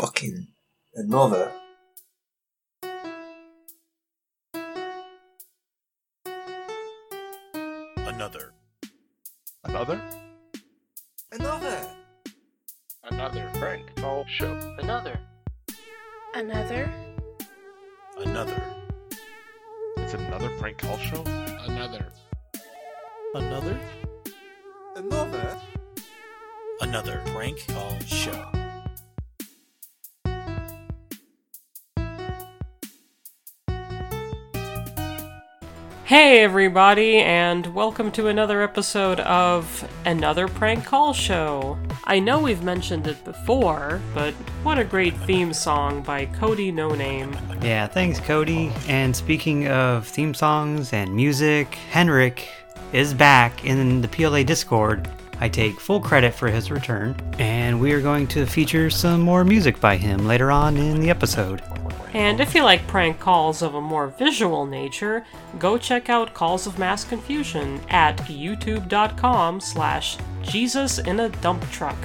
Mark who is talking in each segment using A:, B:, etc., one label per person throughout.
A: fucking another.
B: Hey, everybody, and welcome to another episode of Another Prank Call Show. I know we've mentioned it before, but what a great theme song by Cody No Name.
C: Yeah, thanks, Cody. And speaking of theme songs and music, Henrik is back in the PLA Discord. I take full credit for his return, and we are going to feature some more music by him later on in the episode.
B: And if you like prank calls of a more visual nature, go check out Calls of Mass Confusion at youtube.com slash Jesus in a dump truck.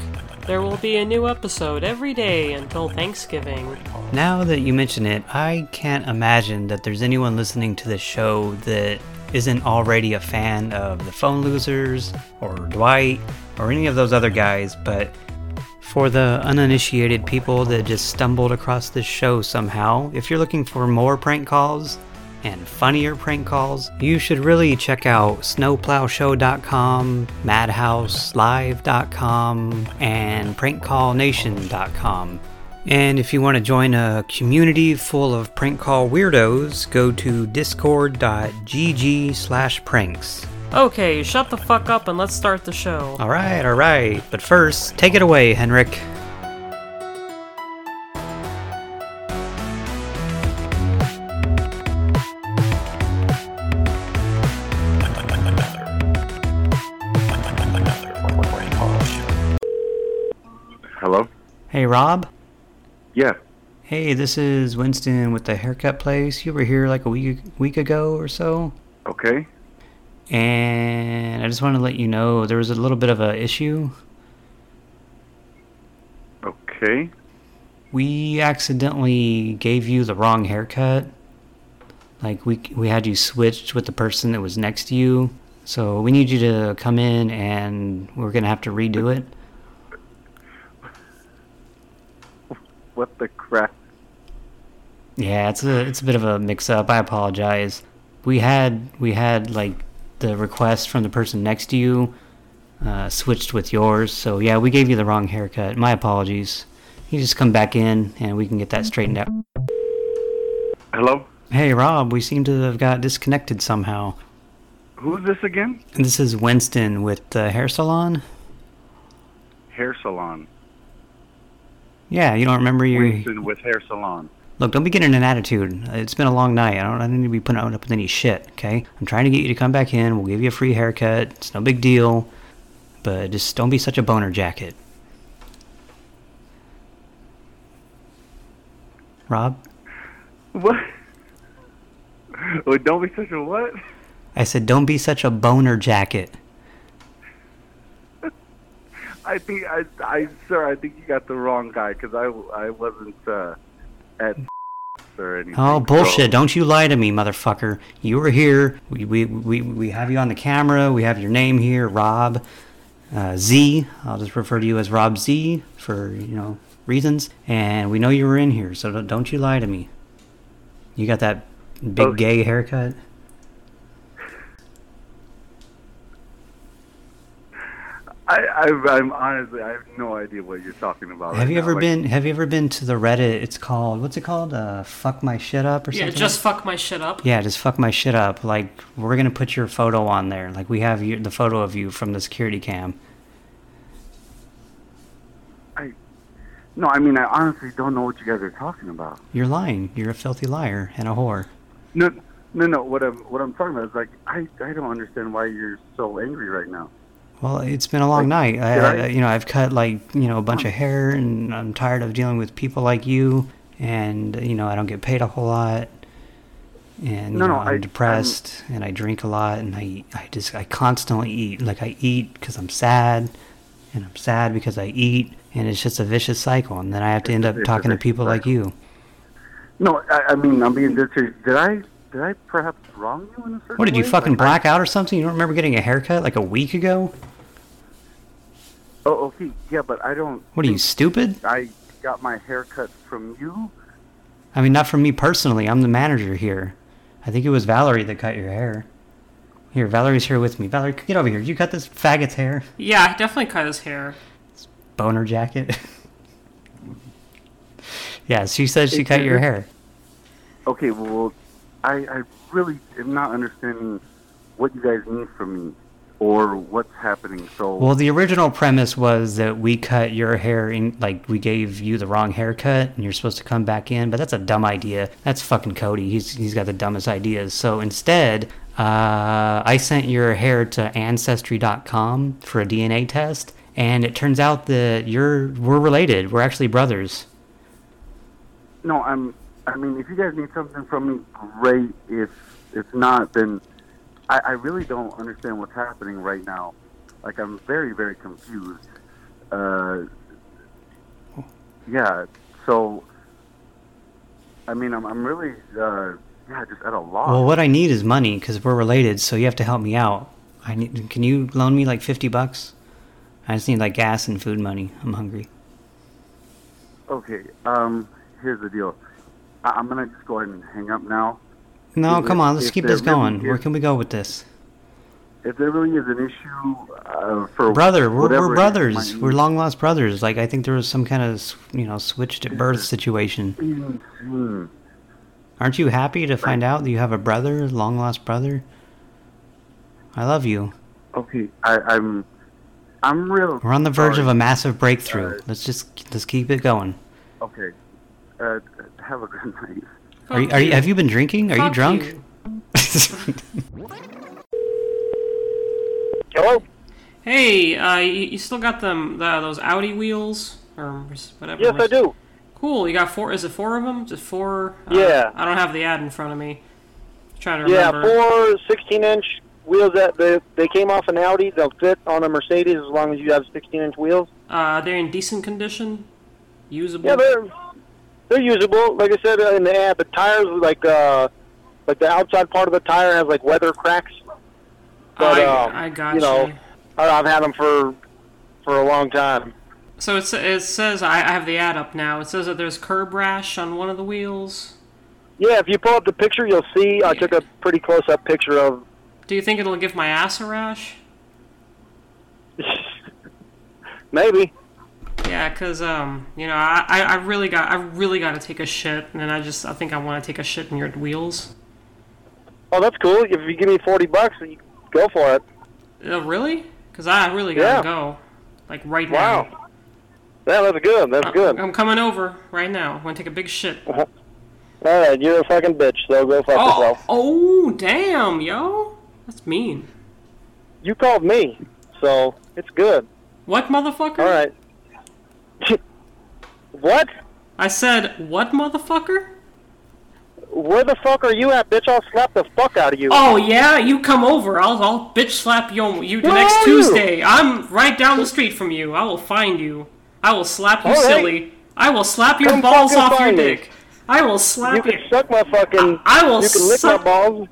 B: There will be a new episode every day until Thanksgiving.
C: Now that you mention it, I can't imagine that there's anyone listening to this show that isn't already a fan of the Phone Losers or Dwight or any of those other guys, but for the uninitiated people that just stumbled across this show somehow, if you're looking for more prank calls and funnier prank calls, you should really check out snowplowshow.com, madhouselive.com, and prankcallnation.com. And if you want to join a community full of prank call weirdos, go to discord.gg slash pranks.
B: Okay, shut the fuck up and let's start the show.
C: Alright, alright, but first, take it away, Henrik.
D: Another prank call show.
E: Hello?
C: Hey, Rob?
E: Yeah.
C: Hey, this is Winston with the haircut place. You were here like a week week ago or so.
E: Okay.
C: And I just want to let you know there was a little bit of a issue.
E: Okay.
C: We accidentally gave you the wrong haircut. Like we we had you switched with the person that was next to you. So we need you to come in and we're going to have to redo it.
E: What the crap?
C: Yeah, it's a it's a bit of a mix up. I apologize. We had we had like the request from the person next to you uh, switched with yours. So yeah, we gave you the wrong haircut. My apologies. You just come back in and we can get that straightened out.
E: Hello?
C: Hey Rob, we seem to have got disconnected somehow.
E: Who's this again?
C: This is Winston with the hair salon.
E: Hair salon.
C: Yeah, you don't remember your
E: Winston with hair salon.
C: Look, don't be getting an attitude. It's been a long night. I don't, I don't need to be putting up with any shit, okay? I'm trying to get you to come back in. We'll give you a free haircut. It's no big deal. But just don't be such a boner jacket. Rob?
E: What? Well, don't be such a what?
C: I said don't be such a boner jacket.
E: I think I, I, sir, I think you got the wrong guy because I, I wasn't uh, at or anything.
C: Oh, bullshit.
E: so-
C: Don't you lie to me, motherfucker. You were here. We, we, we, we have you on the camera. We have your name here, Rob uh, Z. I'll just refer to you as Rob Z for, you know, reasons. And we know you were in here, so don't, you lie to me. You got that big
E: Okay.
C: gay haircut?
E: I, I, I'm honestly, I have no idea what you're talking about.
C: have
E: right
C: you
E: now.
C: ever
E: Like,
C: been have you ever been to the Reddit? It's called what's it called? Uh fuck my shit up or something.
B: Yeah, just fuck my shit up.
C: Yeah, just fuck my shit up. Like we're gonna put your photo on there. Like we have you, the photo of you from the security cam.
E: I, no, I mean, I honestly don't know what you guys are talking about.
C: You're lying. You're a filthy liar and a whore.
E: No, no, no. What I'm, what I'm talking about is like, I, I don't understand why you're so angry right now.
C: Well, it's been a long
E: Like,
C: night. I, I, you know, I've cut like you know a bunch of hair, and I'm tired of dealing with people like you. And you know, I don't get paid a whole lot. And you
E: No,
C: know,
E: no,
C: I'm
E: I-
C: depressed, and I drink a lot, and I, I just, I constantly eat. Like I eat because I'm sad, and I'm sad because I eat, and it's just a vicious cycle. And then I have to end up talking to people like you.
E: No, I, I mean, I'm being serious. Did I, did I perhaps wrong you in a certain
C: What did you
E: way?
C: fucking
E: Like,
C: black out or something? You don't remember getting a haircut like a week ago?
E: Oh, okay, yeah, but I don't.
C: What are you stupid?
E: I got my haircut from you.
C: I mean, not from me personally. I'm the manager here. I think it was Valerie that cut your hair. Here, Valerie's here with me. Valerie, get over here. Did you cut this faggot's hair?
B: Yeah, I definitely cut his hair.
C: Boner jacket. yeah, she said she
E: It-
C: cut your
E: it-
C: hair.
E: Okay, well, I, I really am not understanding what you guys need from me or what's happening. So,
C: Well, the original premise was that we cut your hair in, like we gave you the wrong haircut, and you're supposed to come back in. But that's a dumb idea. That's fucking Cody. He's he's got the dumbest ideas. So instead, uh, I sent your hair to Ancestry.com for a DNA test, and it turns out that you're we're related. We're actually brothers.
E: no, I'm. I mean, if you guys need something from me, great. If if not, then I, I really don't understand what's happening right now. Like, I'm very, very confused. Uh, yeah. So, I mean, I'm I'm really uh, yeah, just at a loss.
C: Well, what I need is money because we're related. So you have to help me out. I need. Can you loan me like fifty bucks? I just need like gas and food money. I'm hungry.
E: Okay. Um. Here's the deal. I, I'm gonna just go ahead and hang up now.
C: No,
E: If-
C: come on, let's keep this going.
E: really
C: Where can we go with this?
E: If there really is an issue uh, for
C: Brother, we're, we're brothers. We're long lost brothers. Like I think there was some kind of you know switched at birth situation.
E: insane.
C: Aren't you happy to find out that you have a brother, long lost brother? I love you.
E: Okay, I, I'm, I'm real.
C: We're on the verge of a massive breakthrough.
E: Uh,
C: let's just let's keep it going.
E: Okay. Uh, have a good night.
C: Are you, are you, have you been drinking? Are you drunk?
B: you.
F: Hello?
B: Hey, uh, you, you still got them the, those Audi wheels or whatever?
F: Yes, I do.
B: Cool. You got four? Is it four of them? Just four? Uh,
F: Yeah.
B: I don't have the ad in front of me. trying to
F: Yeah,
B: remember.
F: four 16 inch wheels that they, they came off an Audi. They'll fit on a Mercedes as long as you have 16 inch wheels.
B: Uh, they're in decent condition. Usable.
F: Yeah, they're they're usable. Like I said in the ad, the tires like uh like the outside part of the tire has like weather cracks. But
B: I,
F: um,
B: I got
F: you know, I, I've had them for for a long time.
B: So it, it says I, I have the ad up now. It says that there's curb rash on one of the wheels.
F: Yeah, if you pull up the picture, you'll see. I took a pretty close up picture of.
B: Do you think it'll give my ass a rash?
F: Maybe.
B: Yeah, cause um, you know, I, I I really got I really got to take a shit, and I just I think I want to take a shit in your wheels.
F: Oh, that's cool. If you give me 40 bucks, you go for it.
B: Uh, really? Cause I really gotta
F: Yeah.
B: go, like right now.
F: Wow. Yeah, that's good. That's good.
B: I'm coming over right now. I'm gonna take a big shit.
F: All right, you're a fucking bitch, so go fuck
B: Oh,
F: yourself.
B: oh, damn, yo, that's mean.
F: You called me, so it's good.
B: What motherfucker?
F: All right. What?
B: I said what motherfucker?
F: Where the fuck are you at, bitch? I'll slap the fuck out of you.
B: Oh yeah, you come over. I'll I'll bitch slap you you the
F: Where
B: next
F: are you?
B: Tuesday. I'm right down the street from you. I will find you. I will slap you
F: All right.
B: silly. I will slap your
F: Come
B: balls
F: fucking
B: off your
F: find me.
B: dick. I will slap
F: you
B: slap
F: can
B: you.
F: suck my fucking.
B: I will
F: You can lick
B: suck-
F: my balls.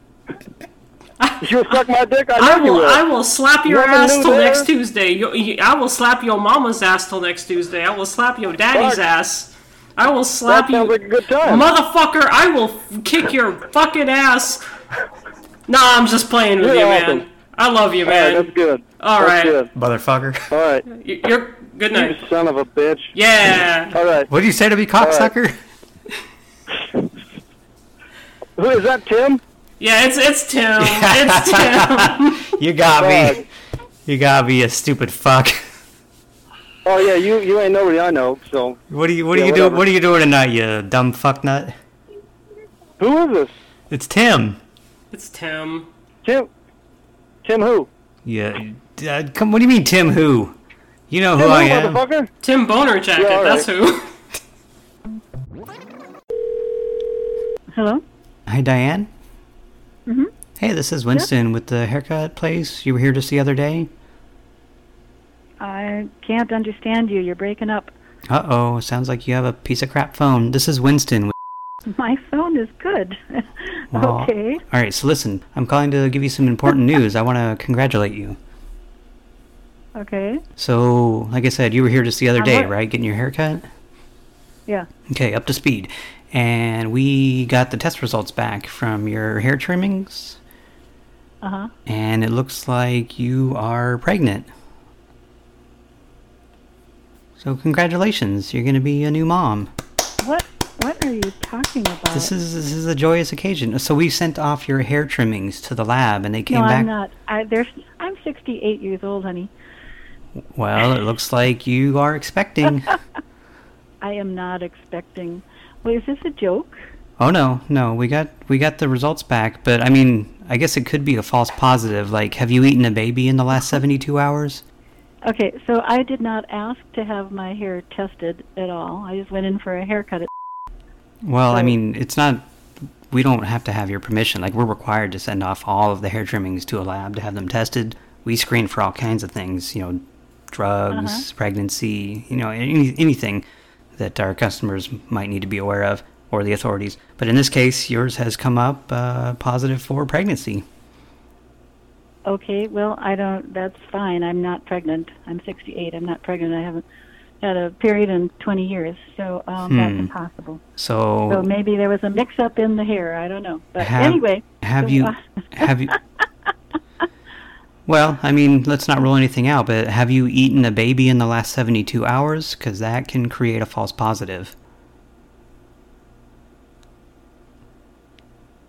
F: you suck my dick. I
B: I will,
F: will.
B: I will slap your
F: Nothing
B: ass
F: new
B: till
F: there?
B: next Tuesday. You, you, I will slap your mama's ass till next Tuesday. I will slap your daddy's
F: Fuck.
B: ass. I will slap
F: that
B: you.
F: like a good time.
B: Motherfucker, I will f- kick your fucking ass. Nah, I'm just playing with
F: You're
B: you,
F: awesome.
B: man. I love you,
F: All right,
B: man.
F: that's good.
B: All
F: that's
B: right.
F: good.
C: Motherfucker.
F: All right.
B: Y- You're good
F: You
B: night.
F: son of a bitch.
B: Yeah.
F: All right.
C: What did you say to me, cocksucker?
F: Who is that, Tim?
B: Yeah, it's it's Tim. It's Tim.
C: You got me. You got me, a stupid fuck.
F: Oh yeah, you you ain't nobody I know. So
C: What are you What are
F: Yeah,
C: you doing? What are you doing tonight, you dumb fuck nut?
F: who is this?
C: It's Tim.
B: It's Tim.
F: Tim? Tim who?
C: Yeah. Uh, come. What do you mean, Tim? Who? You know who
F: Tim
C: I am.
B: Tim Boner Jacket.
F: Yeah, all
B: That's who.
G: Hello?
C: Hi, Diane.
G: Mhm.
C: Hey, this is Winston with the haircut place. You were here just the other day.
G: I can't understand you. You're breaking up.
C: Uh oh, sounds like you have a piece of crap phone. This is Winston.
H: My phone is good.
C: Well,
H: okay.
C: All right, so listen, I'm calling to give you some important news. I want to congratulate you.
H: Okay.
C: So, like I said, you were here just the other
H: On
C: day, right? Getting your hair cut?
H: Yeah.
C: Okay, up to speed. And we got the test results back from your hair trimmings,
H: Uh huh.
C: and it looks like you are pregnant. So, congratulations, you're going to be a new mom.
H: What What are you talking about?
C: This is this is a joyous occasion. So we sent off your hair trimmings to the lab, and they came
H: no,
C: back.
H: I'm not. I there's. I'm 68 years old, honey.
C: Well, it looks like you are expecting.
H: I am not expecting. Well, is this a joke?
C: oh no, no, we got we got the results back, but I mean, I guess it could be a false positive. Like, have you eaten a baby in the last 72 hours?
H: Okay, so I did not ask to have my hair tested at all. I just went in for a haircut. At,
C: Well, I mean, it's not. We don't have to have your permission. Like, we're required to send off all of the hair trimmings to a lab to have them tested. We screen for all kinds of things, you know, drugs,
H: Uh-huh.
C: pregnancy, you know, any, anything that our customers might need to be aware of, or the authorities. But in this case, yours has come up uh, positive for pregnancy.
H: okay, well, I don't. That's fine. I'm not pregnant. I'm 68. I'm not pregnant. I haven't had a period in 20 years, so um, that's
C: Hmm.
H: impossible.
C: So,
H: So maybe there was a mix-up in the hair. I don't know. But
C: Have-
H: anyway,
C: have
H: so,
C: you have you? Well, I mean, let's not rule anything out, but have you eaten a baby in the last 72 hours? Because that can create a false positive.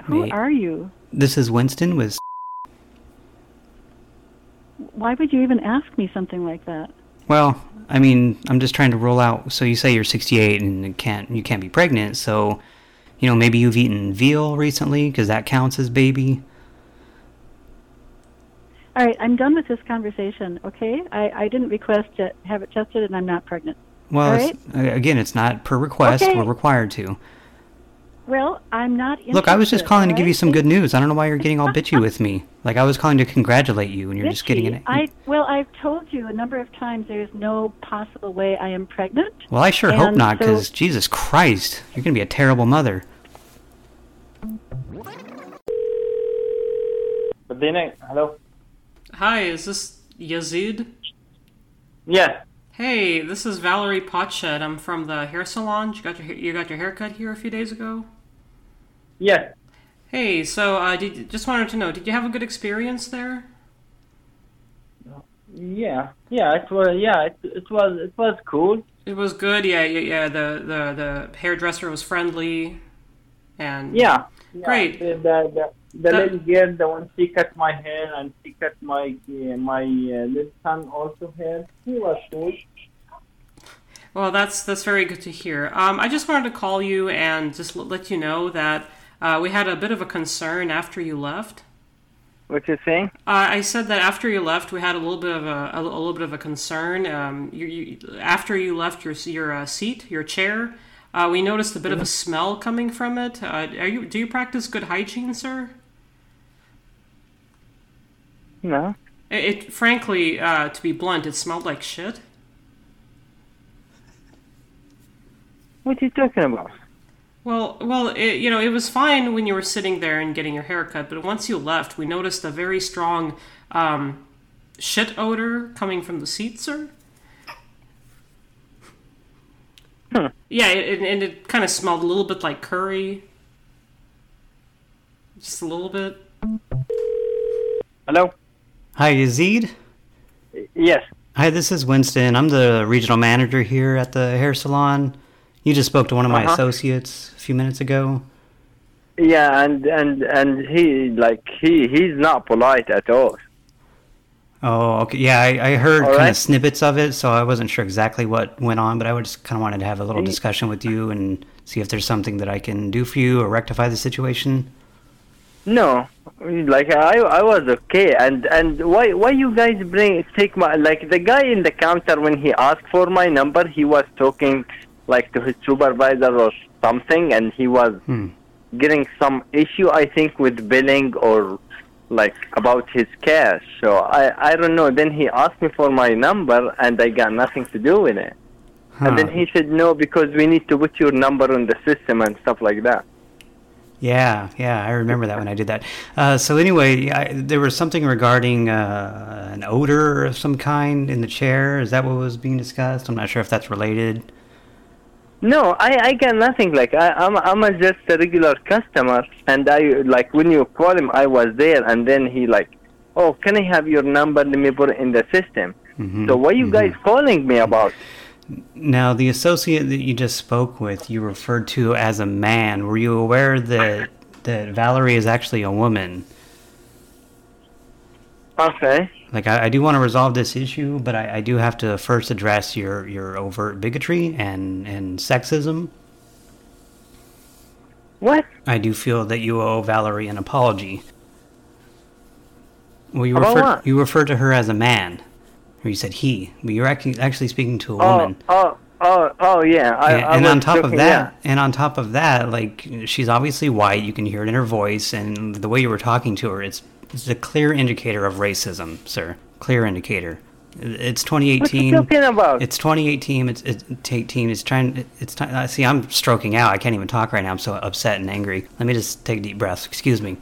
H: who
C: May-
H: are you?
C: This is Winston with.
H: Why would you even ask me something like that?
C: Well, I mean, I'm just trying to rule out. So you say you're 68 and you can't you can't be pregnant. So, you know, maybe you've eaten veal recently because that counts as baby.
H: All right, I'm done with this conversation. Okay, I, I didn't request to have it tested, and I'm not pregnant.
C: Well,
H: All
C: it's, uh, again, it's not per request.
H: Okay.
C: We're required to.
H: Well, I'm not.
C: Look, I was just
H: interested,
C: calling to give you some good news. I don't know why you're getting all bitchy with me. Like I was calling to congratulate you, and you're just getting
H: Bitchy.
C: it.
H: I well, I've told you a number of times. There's no possible way I am pregnant.
C: Well, I sure hope
H: And
C: not,
H: so-
C: because Jesus Christ, you're gonna be a terrible mother.
F: Medina, hello.
B: Hi, is this Yazid?
F: Yeah.
B: Hey, this is Valerie Potshed. I'm from the hair salon. You got your you got your haircut here a few days ago.
F: Yeah.
B: Hey, so uh, did, just wanted to know, did you have a good experience there?
F: Yeah. Yeah. It was. Yeah. It, it was. It was cool.
B: It was good. Yeah, yeah, yeah. The the the hairdresser was friendly, and
F: Yeah. yeah.
B: Great.
F: The the, the,
B: That-
F: little girl, the one she cut my hair and she cut my uh, my uh, little son also hair. He was cool.
B: Well, that's that's very good to hear. Um, I just wanted to call you and just l- let you know that uh, we had a bit of a concern after you left.
F: What you saying?
B: Uh, I said that after you left, we had a little bit of a, a, a little bit of a concern. Um, you, you, after you left your your uh, seat, your chair, uh, we noticed a bit of a smell coming from it. Uh, are you do you practice good hygiene, sir?
F: No.
B: It, it frankly, uh, to be blunt, it smelled like shit.
F: What are you talking about?
B: Well, well, it, you know, it was fine when you were sitting there and getting your haircut, but once you left, we noticed a very strong um, shit odor coming from the seat, sir.
F: Hmm.
B: Yeah, it, it, and it kind of smelled a little bit like curry. Just a little bit.
F: Hello.
C: Hi, Yazid.
F: Yes.
C: Hi, this is Winston. I'm the regional manager here at the hair salon. You just spoke to one of my
F: Uh-huh.
C: associates a few minutes ago.
F: Yeah, and and and he like he he's not polite at all.
C: Oh, okay. Yeah, I, I heard
F: All
C: kind
F: right.
C: of snippets of it, so I wasn't sure exactly what went on, but I would just kind of wanted to have a little discussion with you and see if there's something that I can do for you or rectify the situation.
F: No, like I I was okay, and and why why you guys bring take my like the guy in the counter when he asked for my number, he was talking like to his supervisor or something, and he was
C: Hmm.
F: getting some issue I think with billing or like about his cash. So I I don't know. Then he asked me for my number, and I got nothing to do with it. And then he said no because we need to put your number on the system and stuff like that.
C: Yeah, yeah, I remember that when I did that. Uh, so anyway, I, there was something regarding uh, an odor of some kind in the chair. Is that what was being discussed? I'm not sure if that's related.
F: No, I, I got nothing. Like I, I'm I'm a just a regular customer, and I like when you call him, I was there, and then he like, oh, can I have your number? Let me put it in the system.
C: Mhm,
F: So what are you
C: mhm.
F: guys calling me about?
C: Now, the associate that you just spoke with, you referred to as a man. Were you aware that that Valerie is actually a woman?
F: Okay.
C: Like, I, I do want to resolve this issue, but I, I do have to first address your, your overt bigotry and, and sexism.
F: What?
C: I do feel that you owe Valerie an apology. Well, you
F: About
C: referred
F: what?
C: you referred to her as a man, or you said he, but you're actually actually speaking to a
F: Oh,
C: woman.
F: oh, oh, oh, yeah. I,
C: and
F: I
C: and on top of
F: joking,
C: that, and on top of that, like she's obviously white. You can hear it in her voice, and the way you were talking to her, it's it's a clear indicator of racism, sir. Clear indicator. It's 2018.
F: What are
C: you
F: talking about?
C: It's 2018. It's it's 18. It's trying. It's time. See, I'm stroking out. I can't even talk right now. I'm so upset and angry. Let me just take a deep breath. Excuse me.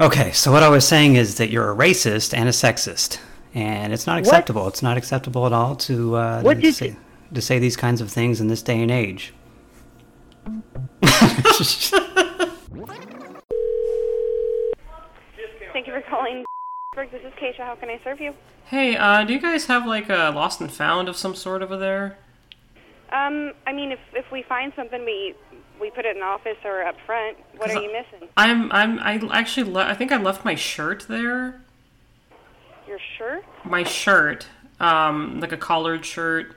C: Okay, so what I was saying is that you're a racist and a sexist, and it's not acceptable. It's not acceptable at all to uh,
F: What
C: to say,
F: you-
C: to say these kinds of things in this day and age.
I: Thank you for calling. This is Keisha. How can I serve you?
B: Hey, uh, do you guys have like a lost and found of some sort over there?
I: Um, I mean, if if we find something, we we put it in office or up front. What are you missing?
B: I'm I'm I actually le- I think I left my shirt there.
I: Your shirt?
B: My shirt, um, like a collared shirt.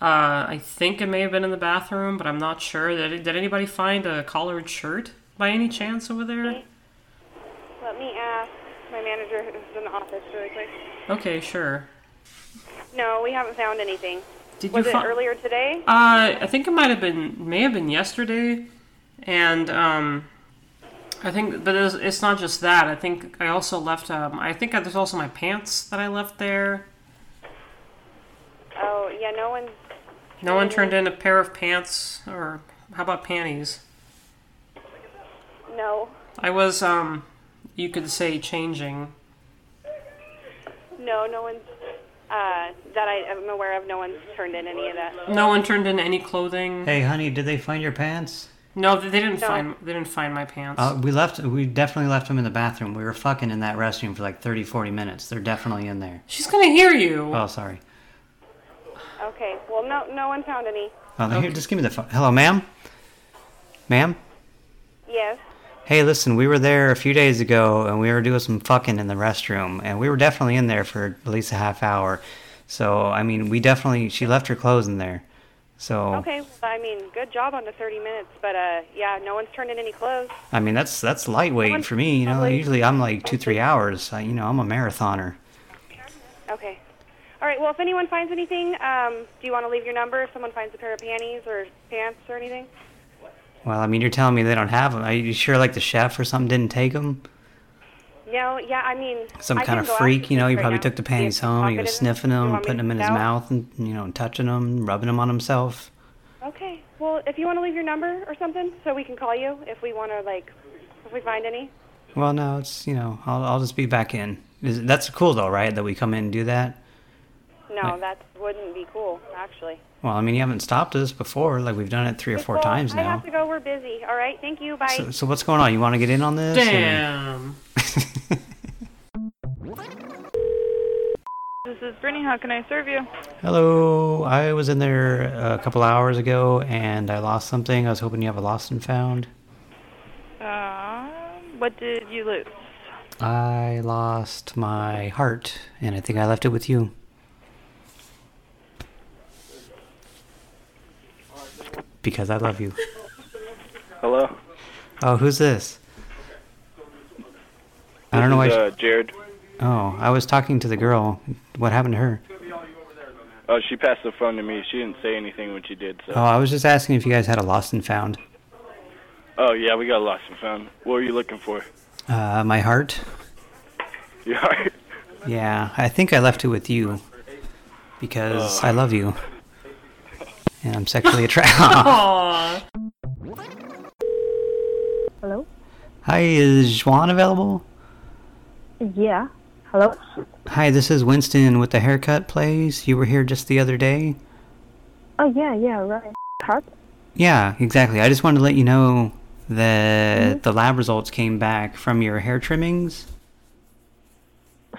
B: Uh, I think it may have been in the bathroom, but I'm not sure. Did, did anybody find a collared shirt by any chance over there?
I: Let me ask my manager who's in the office really quick.
B: Okay, sure.
I: No, we haven't found anything.
B: Did
I: Was
B: you
I: it earlier today?
B: Uh, I think it might have been, may have been yesterday, and um, I think, but it's, it's not just that. I think I also left. Um, I think there's also my pants that I left there.
I: Oh, yeah. No one.
B: No one turned in a pair of pants, or how about panties?
I: No.
B: I was, um, you could say changing.
I: No, no one's. Uh, that I am aware of, no one's turned in any of that.
B: No one turned in any clothing.
C: Hey, honey, did they find your pants?
B: No, they didn't
I: No.
B: find. They didn't find my pants.
C: Uh, we left. We definitely left them in the bathroom. We were fucking in that restroom for like 30, 40 minutes. They're definitely in there.
B: She's gonna hear you.
C: Oh, sorry.
I: Okay. Well, no, no one found any.
C: Oh, here, just give me the phone. Hello, ma'am. Ma'am.
I: Yes.
C: Hey, listen, we were there a few days ago and we were doing some fucking in the restroom, and we were definitely in there for at least a half hour. So, I mean, we definitely. She left her clothes in there. So,
I: Okay. Well, I mean, good job on the 30 minutes, but uh, yeah, no one's turned in any clothes.
C: I mean, that's that's lightweight for me. You know, usually I'm like two, three hours. I, you know, I'm a marathoner.
I: Okay. All right. Well, if anyone finds anything, um, do you want to leave your number if someone finds a pair of panties or pants or anything?
C: Well, I mean, you're telling me they don't have them. Are you sure, like the chef or something didn't take them?
I: No. Yeah. I mean,
C: Some
I: I
C: kind of freak, you know, he probably
I: now.
C: took the panties
I: if
C: home. He was sniffing them,
I: want me
C: putting them in his mouth, and you know, and touching them, rubbing them on himself.
I: Okay. Well, if you want to leave your number or something, so we can call you if we want to, like, if we find any.
C: Well, no, it's you know, I'll I'll just be back in. Is, that's cool though, right? That we come in and do that.
I: No,
C: Right.
I: that wouldn't be cool, actually.
C: Well, I mean, you haven't stopped us before. Like we've done it three or four
I: Well,
C: times
I: I
C: now.
I: have to go. We're busy. All right. Thank you. Bye.
C: So, so what's going on? You want to get in on this? or-
B: Damn.
J: This is Brittany. How can I serve you?
C: Hello, I was in there a couple hours ago and I lost something. I was hoping you have a lost and found.
J: Um, what did you lose?
C: I lost my heart, and I think I left it with you. Because I love you.
K: Hello.
C: Oh, who's this? I don't know why.
K: This
C: She,
K: is, uh, Jared.
C: oh, I was talking to the girl. What happened to her?
K: Oh, she passed the phone to me. She didn't say anything when she did. So.
C: Oh, I was just asking if you guys had a lost and found.
K: Oh yeah, we got a lost and found. What were you looking for?
C: Uh, my heart.
K: Your heart.
C: Yeah, I think I left it with you. Because
K: Oh.
C: I love you. and I'm sexually attracted.
B: Aww.
L: Hello?
C: Hi, is Juan available?
L: Yeah. Hello?
C: Hi, this is Winston with the haircut place. You were here just the other day.
L: Oh, yeah, yeah, right. Cut?
C: Yeah, exactly. I just wanted to let you know that mm-hmm. the lab results came back from your hair trimmings.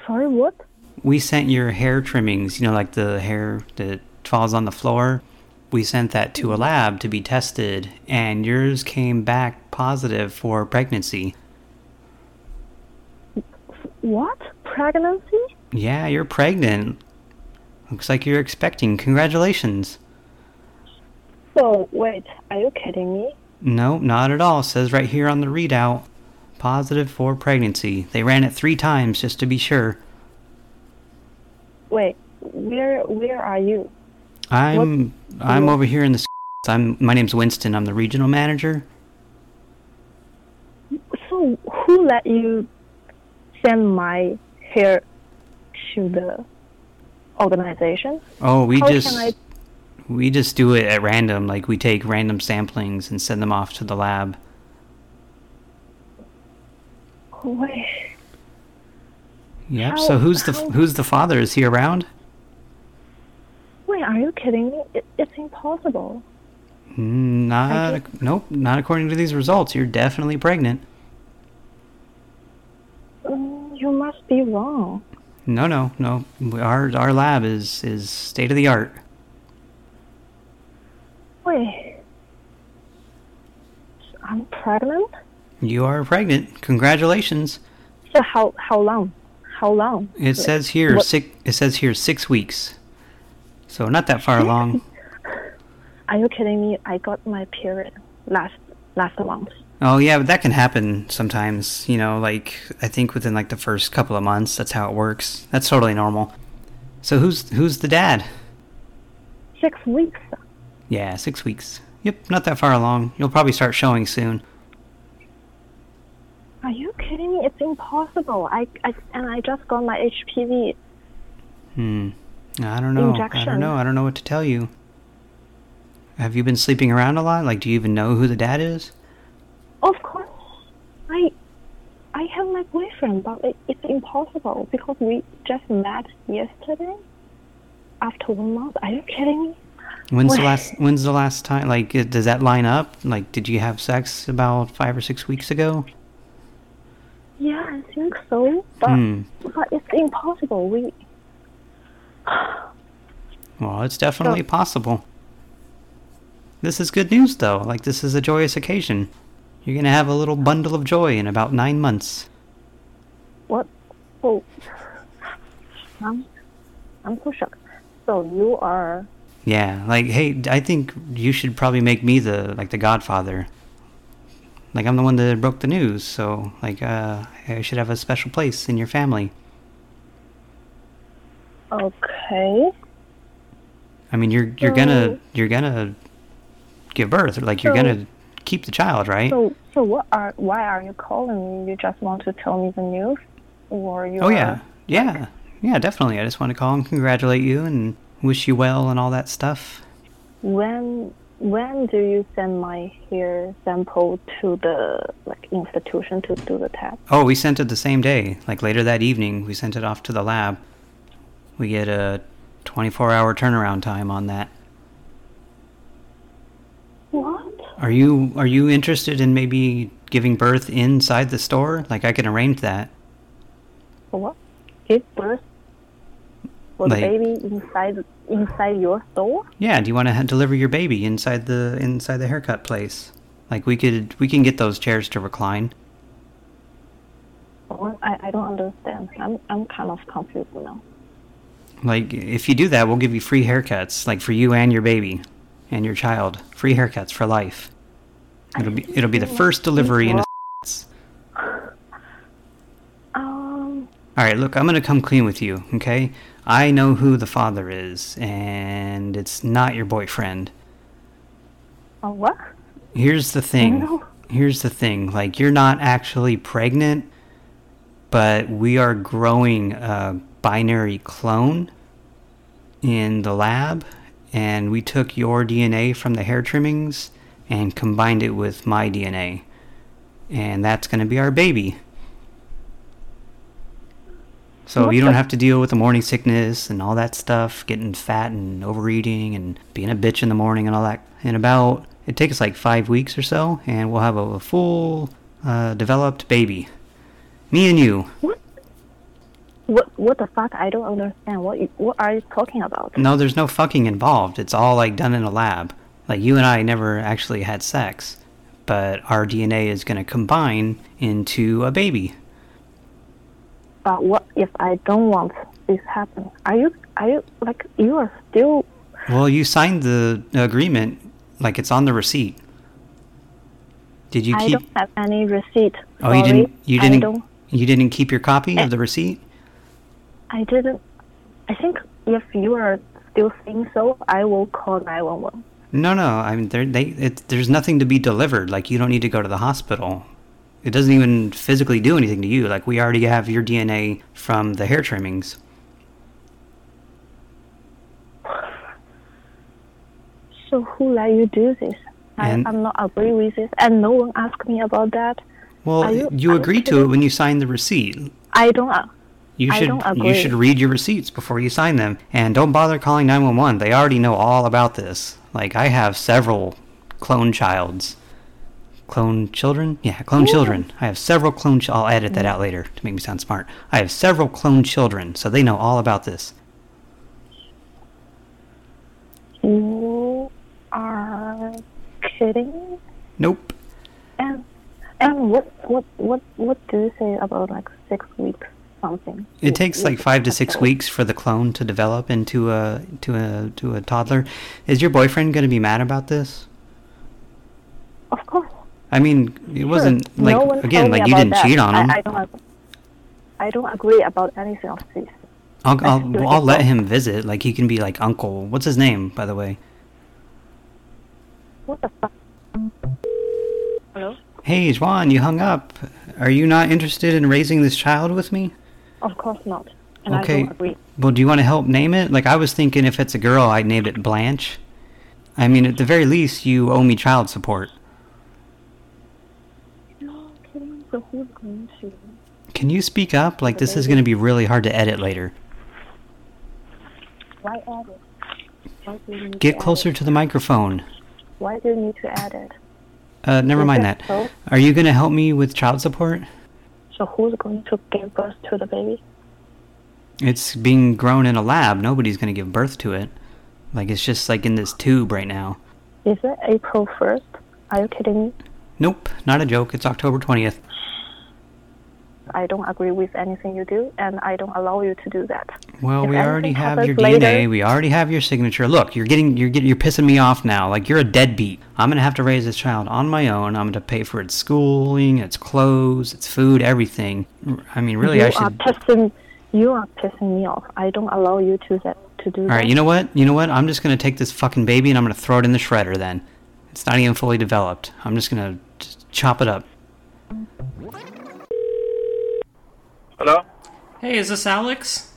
L: Sorry, what?
C: We sent your hair trimmings, you know, like the hair that falls on the floor. We sent that to a mm-hmm. lab to be tested, and yours came back positive for pregnancy.
L: What? Pregnancy?
C: Yeah, you're pregnant. Looks like you're expecting. Congratulations.
L: So, wait, are you kidding me?
C: No, not at all. Says right here on the readout. Positive for pregnancy. They ran it three times just to be sure.
L: Wait, where where are you?
C: I'm I'm over here in the. I'm my name's Winston. I'm the regional manager.
L: So, who let you send my hair to the organization?
C: Oh, we
L: How
C: just we just do it at random. Like we take random samplings and send them off to the lab.
L: wait?
C: Yep.
L: How-
C: so who's the
L: how-
C: who's the father? Is he around?
L: Wait, are you kidding me? It, it's impossible.
C: Mm, Not nope. Not according to these results. You're definitely pregnant.
L: Mm, you must be wrong.
C: No, no, no. Our our lab is is state of the art.
L: Wait. I'm pregnant?
C: You are pregnant. Congratulations.
L: So how how long? How long?
C: It says here
L: What-
C: six. It says here six weeks. So not that far along.
L: Are you kidding me? I got my period last last month.
C: Oh yeah, but that can happen sometimes. You know, like I think within like the first couple of months. That's how it works. That's totally normal. So who's who's the dad?
L: Six weeks.
C: Yeah, six weeks. Yep, not that far along. You'll probably start showing soon.
L: Are you kidding me? It's impossible. I, I and I just got my HPV.
C: Hmm. I don't know.
L: Injection.
C: I don't know. I don't know what to tell you. Have you been sleeping around a lot? Like, do you even know who the dad is?
L: Of course, I I have my boyfriend, but it, it's impossible because we just met yesterday. After one month, are you kidding me?
C: When's the last? When's the last time? Like, does that line up? Like, did you have sex about five or six weeks ago?
L: Yeah, I think so, but
C: Hmm.
L: but it's impossible. We
C: Well, it's definitely possible. This is good news, though. Like, this is a joyous occasion. You're gonna have a little bundle of joy in about nine months.
L: what? Oh, I'm I'm so shocked. So you are
C: Yeah, like, hey, I think you should probably make me the like the Godfather. Like, I'm the one that broke the news, so like, uh, I should have a special place in your family.
L: okay.
C: I mean, you're you're gonna you're gonna give birth, like you're
L: So-
C: gonna keep the child, right?
L: So so what are why are you calling me? You just want to tell me the news, or you?
C: Oh yeah, yeah, yeah, definitely. I just want to call and congratulate you and wish you well and all that stuff.
L: When when do you send my hair sample to the like institution to do the test?
C: Oh, we sent it the same day, like later that evening. We sent it off to the lab. We get a 24-hour turnaround time on that.
L: What?
C: Are you are you interested in maybe giving birth inside the store? Like I can arrange that.
L: What? Give birth for
C: Like-
L: the baby inside inside your store?
C: Yeah, do you want to deliver your baby inside the inside the haircut place? Like we could we can get those chairs to recline.
L: Oh, I, I don't understand. I'm I'm kind of confused now.
C: Like if you do that, we'll give you free haircuts, like for you and your baby and your child. Free haircuts for life. It'll be it'll be the first delivery in a
L: Um.
C: All right, look, I'm going to come clean with you, okay? I know who the father is and it's not your boyfriend.
L: Uh, what?
C: Here's the thing. Here's the thing. Like, you're not actually pregnant, but we are growing a binary clone in the lab, and we took your DNA from the hair trimmings and combined it with my DNA. And that's going to be our baby. So
L: What
C: you don't
L: the-
C: have to deal with the morning sickness and all that stuff, getting fat and overeating and being a bitch in the morning and all that. In about, it takes like five weeks or so, and we'll have a, a full uh, developed baby. Me and you.
L: What what what the fuck? I don't understand. What you, what are you talking about?
C: No, there's no fucking involved. It's all like done in a lab. Like you and I never actually had sex, but our DNA is going to combine into a baby.
L: But what if I don't want this happen? Are you are you like you are still?
C: Well, you signed the agreement, like it's on the receipt. Did you
L: I
C: keep?
L: I don't have any receipt.
C: oh, you didn't. You didn't. You didn't keep your copy of the receipt.
L: I didn't. I think if you are still saying so, I will call nine one one.
C: No, no. I mean, they. It, there's nothing to be delivered. Like you don't need to go to the hospital. It doesn't even physically do anything to you. Like we already have your DNA from the hair trimmings.
L: So who let you do this? I, I'm not agree with this, and no one asked me about that.
C: Well,
L: Are
C: you-
L: you
C: agreed to it when you signed the receipt.
L: I don't.
C: You should you should read your receipts before you sign them, and don't bother calling 911. They already know all about this. Like I have several clone childs, clone children. Yeah, clone children. I have several clone. Ch- I'll edit that mm. out later to make me sound smart. I have several clone children, so they know all about this.
L: You are kidding.
C: Nope.
L: And and what what what what do you say about like six weeks something?
C: It takes like five to six weeks for the clone to develop into a to a to a toddler. Is your boyfriend going to be mad about this?
L: Of course.
C: I mean, it wasn't like
L: no
C: again like you didn't
L: that.
C: cheat on him.
L: I, I don't. I don't agree about anything of this.
C: I'll I'll, I'll let him visit. Like he can be like uncle. What's his name, by the way?
L: What the fuck? Hello.
C: Hey, Juan, you hung up. Are you not interested in raising this child with me?
L: Of course not. And I
C: okay.
L: don't agree.
C: Well, do you want to help name it? Like I was thinking, if it's a girl, I would name it Blanche. I mean, at the very least, you owe me child support.
L: No kidding. So who's going to?
C: Can you speak up? Like this is going to be really hard to edit later.
L: Why add it? Why do you need
C: Get
L: to
C: closer
L: it?
C: to the microphone.
L: Why do you need to add it?
C: Uh, never
L: Is
C: mind
L: that
C: that.
L: so?
C: Are you going to help me with child support?
L: So who's going to give birth to the baby?
C: It's being grown in a lab. Nobody's going to give birth to it. Like it's just like in this tube right now.
L: Is it April first? Are you kidding me?
C: Nope, not a joke. It's October 20th.
L: I don't agree with anything you do, and I don't allow you to do that.
C: Well,
L: If
C: we already have your
L: happens
C: DNA.
L: later-
C: We already have your signature. Look, you're getting you're getting you're pissing me off now. Like you're a deadbeat. I'm gonna have to raise this child on my own. I'm gonna pay for its schooling, its clothes, its food, everything. I mean, really,
L: you
C: I
L: are pissing. You are pissing me off. I don't allow you to that to do
C: All
L: that.
C: right, you know what? You know what? I'm just gonna take this fucking baby and I'm gonna throw it in the shredder. Then, it's not even fully developed. I'm just gonna just chop it up.
K: Hello?
B: Hey, is this Alex?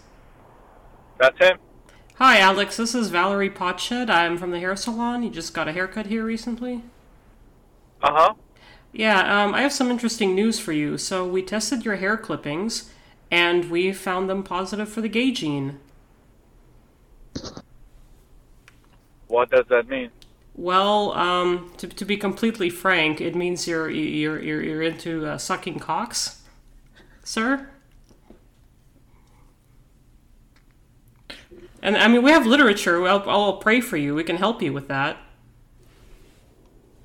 K: That's him?
B: Hi, Alex. This is Valerie Potshed. I'm from the hair salon. You just got a haircut here recently?
K: Uh huh.
B: Yeah, um, I have some interesting news for you. So, we tested your hair clippings, and we found them positive for the gay gene.
K: What does that mean?
B: Well, um, to, to be completely frank, it means you're you're you're, you're into uh, sucking cocks, sir. And I mean, we have literature. I'll, I'll pray for you. We can help you with that.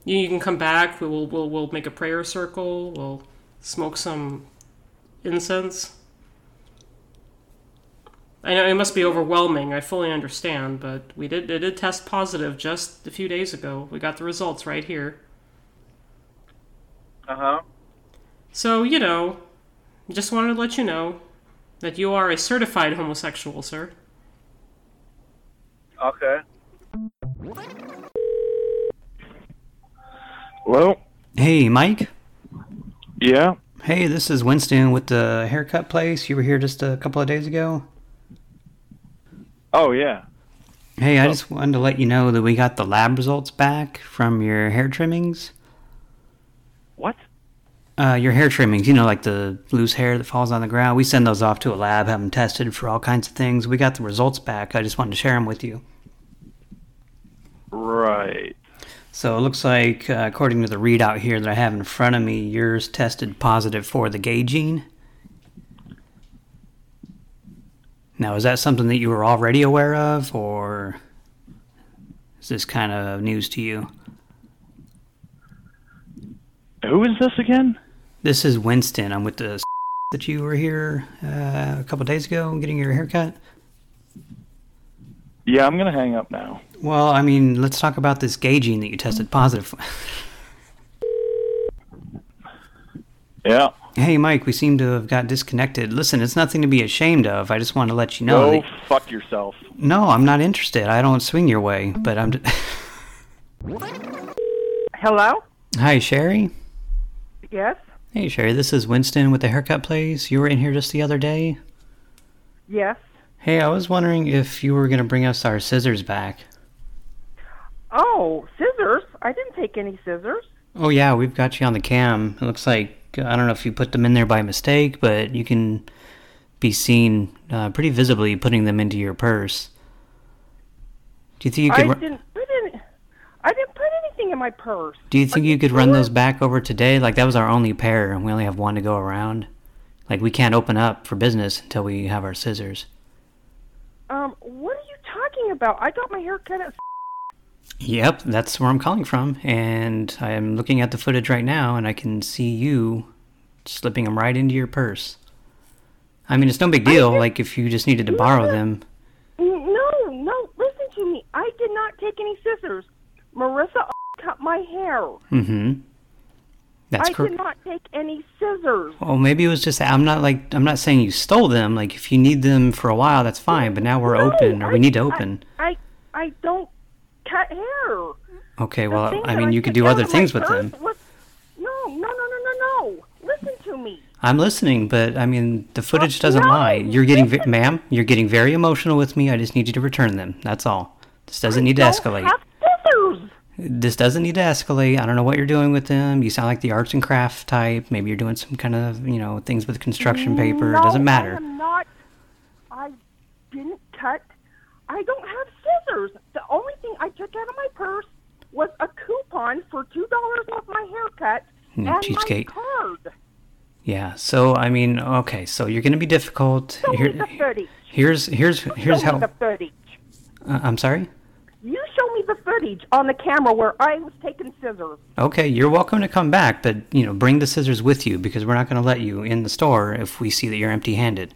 B: You, you can come back. We'll, we'll we'll make a prayer circle. We'll smoke some incense. I know it must be overwhelming. I fully understand, but we did it did test positive just a few days ago. We got the results right here.
K: Uh huh.
B: So you know, just wanted to let you know that you are a certified homosexual, sir.
K: Okay.
M: Hello?
C: Hey, Mike.
M: Yeah?
C: Hey, this is Winston with the haircut place. You were here just a couple of days ago.
M: Oh, yeah.
C: Hey, I just wanted to let you know that we got the lab results back from your hair trimmings.
M: What?
C: Uh, your hair trimmings, you know, like the loose hair that falls on the ground. We send those off to a lab, have them tested for all kinds of things. We got the results back. I just wanted to share them with you.
M: Right.
C: So it looks like, uh, according to the readout here that I have in front of me, yours tested positive for the gay gene. Now, is that something that you were already aware of, or is this kind of news to you?
M: Who is this again?
C: This is Winston. I'm with the that you were here uh, a couple days ago getting your haircut.
M: Yeah, I'm gonna hang up now.
C: Well, I mean, let's talk about this gay gene that you tested positive for.
M: Yeah.
C: Hey, Mike, we seem to have got disconnected. Listen, it's nothing to be ashamed of. I just want to let you know
M: Go
C: that.
M: fuck yourself.
C: No, I'm not interested. I don't swing your way, but I'm.
N: Hello?
C: Hi, Sherry.
N: Yes?
C: Hey, Sherry, this is Winston with the haircut place. You were in here just the other day.
N: Yes.
C: Hey, I was wondering if you were going to bring us our scissors back.
N: Oh, scissors? I didn't take any scissors.
C: Oh, yeah, we've got you on the cam. It looks like, I don't know if you put them in there by mistake, but you can be seen uh, pretty visibly putting them into your purse. Do you think you could... ru-
N: didn't put any, I didn't put anything in my purse.
C: Do you think you could run those back over today? Like, that was our only pair, and we only have one to go around. Like, we can't open up for business until we have our scissors.
N: Um, what are you talking about? I got my hair cut at
C: Yep, that's where I'm calling from, and I am looking at the footage right now, and I can see you slipping them right into your purse. I mean, it's no big deal, like, if you just needed to borrow them.
N: No, no, listen to me. I did not take any scissors. Marissa cut my hair.
C: Mm-hmm. That's
N: I
C: correct.
N: did not take any scissors.
C: Well, maybe it was just, I'm not, like, I'm not saying you stole them, like, if you need them for a while, that's fine, but now we're open, or we need to open.
N: I I don't cut hair.
C: Okay, well, I mean, you could do other things with them.
N: was- no, no, no, no, no, no. Listen to me.
C: I'm listening, but I mean, the footage doesn't lie. You're getting, ma'am, you're getting very emotional with me. I just need you to return them. That's all. This doesn't need to escalate. This doesn't need to escalate. I don't know what you're doing with them. You sound like the arts and craft type. Maybe you're doing some kind of, you know, things with construction paper.
N: No,
C: it doesn't matter.
N: I am not. I didn't cut. I don't have scissors. The only thing I took out of my purse was a coupon for two dollars off my haircut
C: Hmm,
N: and
C: cheapskate.
N: my card.
C: Yeah. So I mean, okay. So you're gonna be difficult. Here-
N: me the footage.
C: here's here's here's how. Uh, I'm sorry.
N: You show me the footage on the camera where I was taking scissors.
C: Okay, you're welcome to come back, but you know, bring the scissors with you because we're not going to let you in the store if we see that you're empty-handed.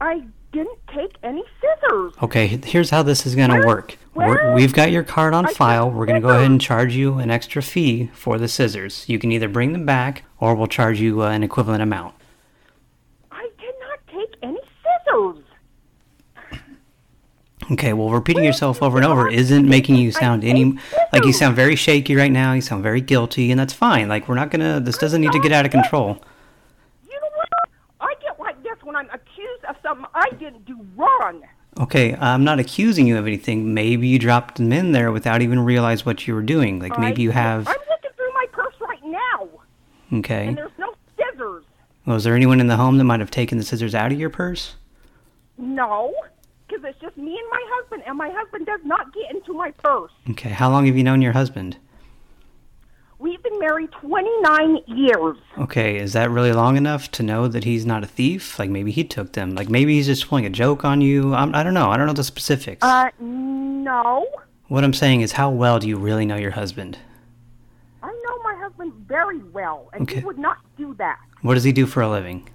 N: I didn't take any scissors.
C: Okay, here's how this is going to work.
N: Where-
C: we've got your card on file. We're going to go ahead and charge you an extra fee for the scissors. You can either bring them back or we'll charge you uh, an equivalent amount.
N: I did not take any scissors.
C: Okay, well, repeating yourself over and over isn't making you sound any like you sound very shaky right now. You sound very guilty, and that's fine. Like we're not gonna. This doesn't need to get out of control.
N: You know what? I get like this when I'm accused of something I didn't do wrong.
C: Okay, I'm not accusing you of anything. Maybe you dropped them in there without even realize what you were doing. Like maybe you have.
N: I'm looking through my purse right now,
C: Okay.
N: and there's no scissors.
C: Was there anyone in the home that might have taken the scissors out of your purse?
N: No, because it's just me and my husband, and my husband does not get into my purse.
C: Okay. How long have you known your husband?
N: We've been married 29 years.
C: Okay, is that really long enough to know that he's not a thief? Like maybe he took them. Like maybe he's just pulling a joke on you. I'm, I don't know. I don't know the specifics.
N: Uh, no.
C: What I'm saying is, how well do you really know your husband?
N: I know my husband very well, and
C: Okay.
N: he would not do that.
C: What does he do for a living?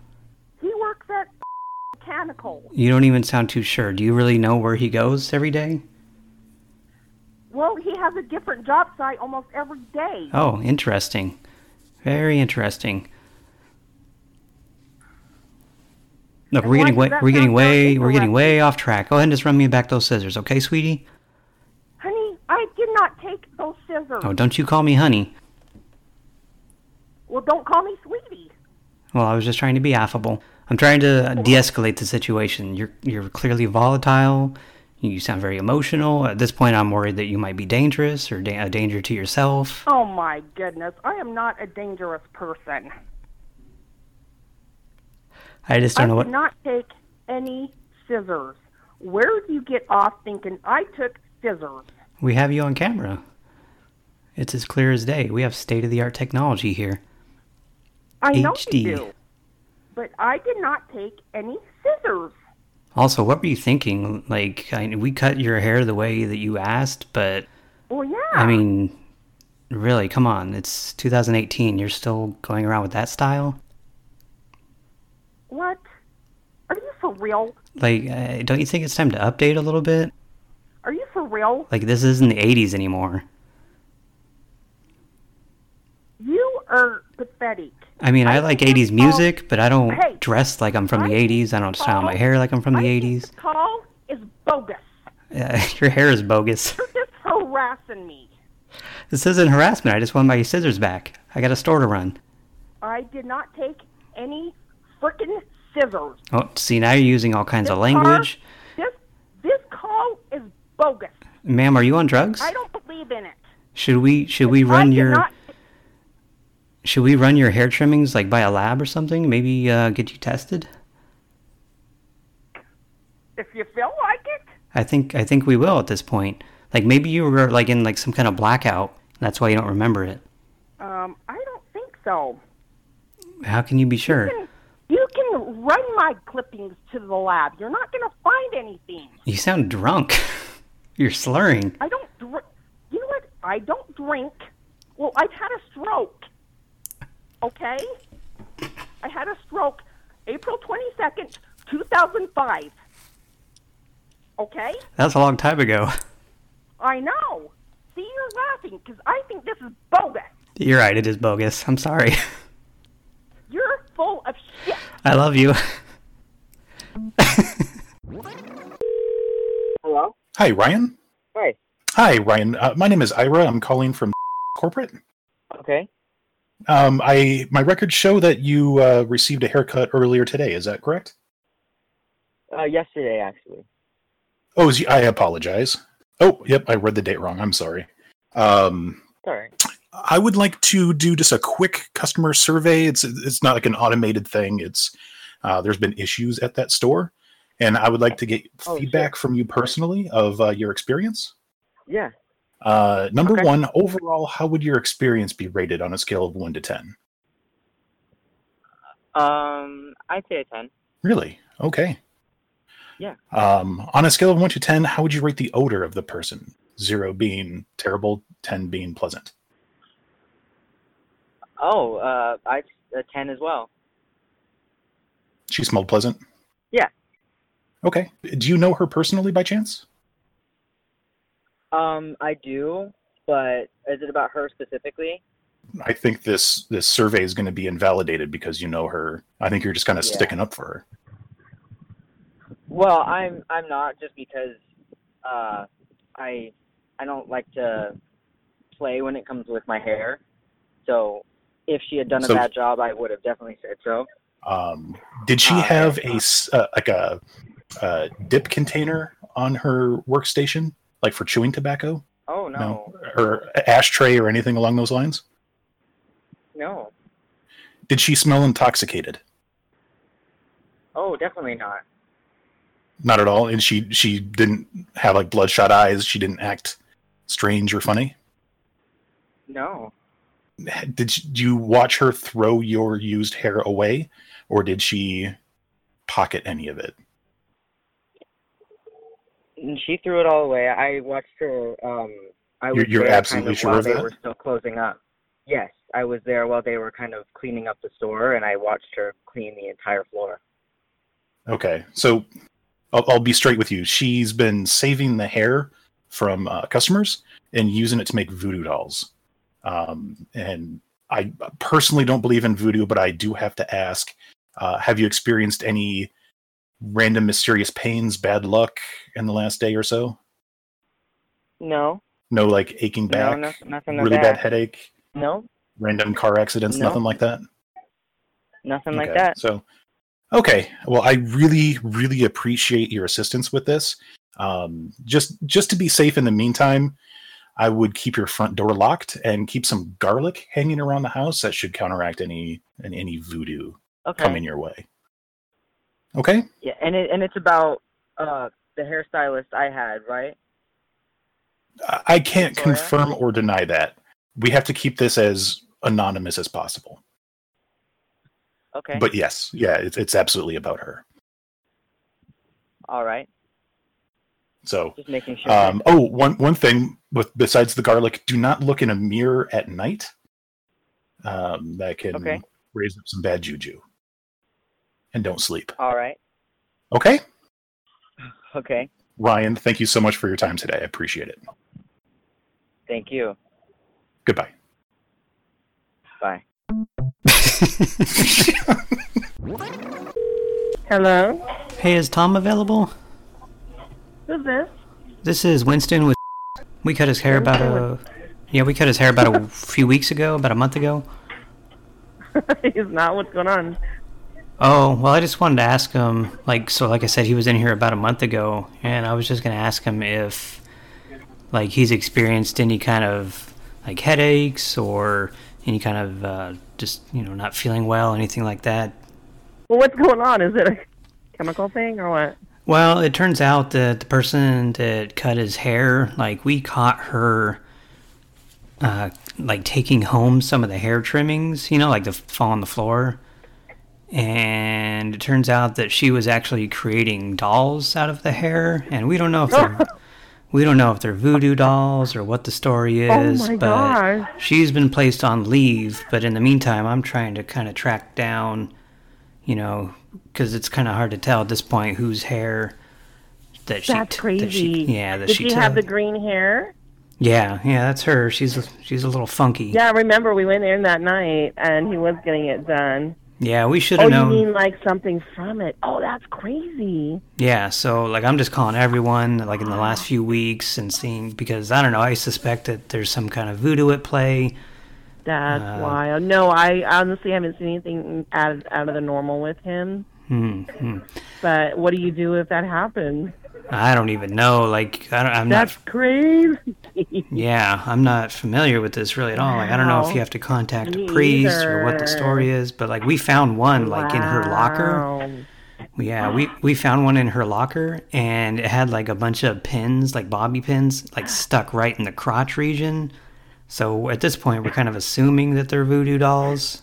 N: Mechanical.
C: You don't even sound too sure. Do you really know where he goes every day?
N: Well, he has a different job site almost every day.
C: Oh, interesting. Very interesting. Look,
N: And
C: we're getting way we're getting way we're getting way off track. Go ahead and just run me back those scissors, okay, sweetie?
N: Honey, I did not take those scissors.
C: Oh, don't you call me honey.
N: Well, don't call me sweetie.
C: Well, I was just trying to be affable. I'm trying to de-escalate the situation. You're you're clearly volatile. You sound very emotional. At this point, I'm worried that you might be dangerous or da- a danger to yourself.
N: Oh my goodness, I am not a dangerous person.
C: I just don't know what.
N: I
C: know
N: did
C: what.
N: not take any scissors. Where do you get off thinking I took scissors?
C: We have you on camera. It's as clear as day. We have state of the art technology here.
N: I know
C: HD.
N: you do, but I did not take any scissors.
C: Also, what were you thinking? Like, I, we cut your hair the way that you asked, but
N: Well, yeah.
C: I mean, really, come on. It's 2018. You're still going around with that style?
N: what? Are you for real?
C: Like, uh, don't you think it's time to update a little bit?
N: Are you for real?
C: Like, this isn't the 80s anymore.
N: You are pathetic.
C: I mean, I, like 80s music, but I don't
N: Hey,
C: dress like I'm from the 80s. I don't style my hair like I'm from the 80s.
N: Call is bogus.
C: Uh, your hair is bogus.
N: You're just harassing me.
C: This isn't harassment. I just want my scissors back. I got a store to run.
N: I did not take any frickin' scissors.
C: Oh, see, now you're using all kinds of
N: This car-
C: language.
N: This this call is bogus.
C: Ma'am, are you on drugs?
N: I don't believe in it.
C: Should we should we
N: I
C: run your should we run your hair trimmings like by a lab or something? Maybe uh, get you tested.
N: If you feel like it,
C: I think I think we will at this point. Like maybe you were like in like some kind of blackout. That's why you don't remember it.
N: um, I don't think so.
C: How can you be sure?
N: You can run my clippings to the lab. You're not going to find anything.
C: You sound drunk. You're slurring.
N: I don't. You know what? I don't drink. Well, I've had a stroke. Okay? I had a stroke April 22nd, 2005. Okay?
C: That's a long time ago.
N: I know. See, you're laughing because I think this is bogus.
C: You're right. It is bogus. I'm sorry.
N: You're full of shit.
C: I love you.
N: Hello?
O: Hi, Ryan.
F: Hi.
O: Hi, Ryan. Uh, my name is Ira. I'm calling from corporate.
F: Okay.
O: Um, I my records show that you uh, received a haircut earlier today. Is that correct?
F: Uh, yesterday, actually.
O: Oh, is- I apologize. Oh, yep, I read the date wrong. I'm sorry. Um,
F: Sorry.
O: I would like to do just a quick customer survey. It's it's not like an automated thing. It's uh, there's been issues at that store, and I would like to get
F: Oh,
O: feedback from you personally of uh, your experience.
F: Yeah.
O: Uh, number
F: Okay.
O: one, overall, how would your experience be rated on a scale of one to ten?
F: Um, I'd say a 10.
O: Really? Okay.
F: Yeah.
O: Um, on a scale of one to ten, how would you rate the odor of the person? Zero being terrible, ten being pleasant.
F: Oh, uh, I a 10 as well.
O: She smelled pleasant.
F: Yeah.
O: Okay. Do you know her personally by chance?
F: Um, I do, but is it about her specifically?
O: I think this this survey is going to be invalidated because you know her. I think you're just kind of
F: Yeah.
O: sticking up for her.
F: Well, I'm I'm not just because uh, I I don't like to play when it comes with my hair. So if she had done a
O: So-
F: bad job, I would have definitely said so.
O: Um, did she
F: Uh,
O: have a uh, like a, uh dip container on her workstation, like for chewing tobacco?
F: Oh no,
O: or ashtray or anything along those lines?
F: no,
O: Did she smell intoxicated?
F: oh definitely not.
O: Not at all. And she she didn't have like bloodshot eyes. She didn't act strange or funny.
F: No,
O: Did you watch her throw your used hair away, or did she pocket any of it?
F: And she threw it all away. I watched her. Um, I was
O: You're- you're absolutely
F: kind of
O: sure
F: while
O: of
F: they were still closing up. Yes, I was there while they were kind of cleaning up the store, and I watched her clean the entire floor.
O: Okay, so I'll, I'll be straight with you. She's been saving the hair from uh, customers and using it to make voodoo dolls. Um, and I personally don't believe in voodoo, but I do have to ask: uh, Have you experienced any random mysterious pains, bad luck in the last day or so?
F: No,
O: No, like aching
F: No,
O: back,
F: nothing-
O: really bad headache,
F: no,
O: random car accidents,
F: No.
O: nothing like that.
F: nothing like that.
O: So, okay. Well, I really, really appreciate your assistance with this. Um, just just to be safe in the meantime, I would keep your front door locked and keep some garlic hanging around the house. That should counteract any any, any voodoo
P: Okay.
O: coming your way. Okay.
P: Yeah, and it and it's about uh the hairstylist I had, right?
O: I- can't confirm or deny that. We have to keep this as anonymous as possible.
P: Okay.
O: But yes, yeah, it's it's absolutely about her.
P: All right.
O: So
P: Just making sure.
O: Um, oh, one one thing with besides the garlic, do not look in a mirror at night. Um, that can
P: Okay.
O: raise up some bad juju. And don't sleep.
P: All right.
O: Okay,
P: Okay.
O: Ryan. Thank you so much for your time today. I appreciate it.
P: Thank you.
O: Goodbye.
P: Bye.
Q: Hello?
C: Hey, is Tom available?
Q: Who's this?
C: This is Winston with. We cut his hair about a. Yeah, we cut his hair about a few weeks ago, about a month ago.
Q: He's not. What's going on?
C: Oh, well, I just wanted to ask him, like, so like I said, he was in here about a month ago, and I was just going to ask him if, like, he's experienced any kind of, like, headaches or any kind of, uh, just, you know, not feeling well, anything like that.
Q: Well, what's going on? Is it a chemical thing or what?
C: Well, it turns out that the person that cut his hair, like, we caught her, uh, like, taking home some of the hair trimmings, you know, like the fall on the floor. And it turns out that she was actually creating dolls out of the hair, and we don't know if they're we don't know if they're voodoo dolls or what the story
Q: Oh
C: is.
Q: my
C: but
Q: gosh.
C: she's been placed on leave. But in the meantime, I'm trying to kind of track down, you know, because it's kind of hard to tell at this point whose hair that she.
Q: That's
C: that
Q: crazy.
C: she- yeah, that
Q: Did
C: she.
Q: she have the green hair?
C: Yeah, yeah, that's her. She's a, she's a little funky.
Q: Yeah, I remember we went in that night and he was getting it done.
C: Yeah, we should have
Q: Oh,
C: have
Q: you mean like something from it? Oh, that's crazy.
C: Yeah, so like I'm just calling everyone like in the last few weeks and seeing because I don't know, I suspect that there's some kind of voodoo at play.
Q: That's
C: Uh,
Q: wild. No, I honestly haven't seen anything out out of the normal with him.
C: Hmm, hmm.
Q: But what do you do if that happens?
C: I don't even know. Like I don't, I'm
Q: That's
C: not.
Q: crazy.
C: Yeah, I'm not familiar with this really at all. Like I don't know if you have to contact a
Q: Me
C: priest or what the story is, but like we found one like in her locker. Yeah, we we found one in her locker, and it had like a bunch of pins, like bobby pins, like stuck right in the crotch region. So at this point, we're kind of assuming that they're voodoo dolls.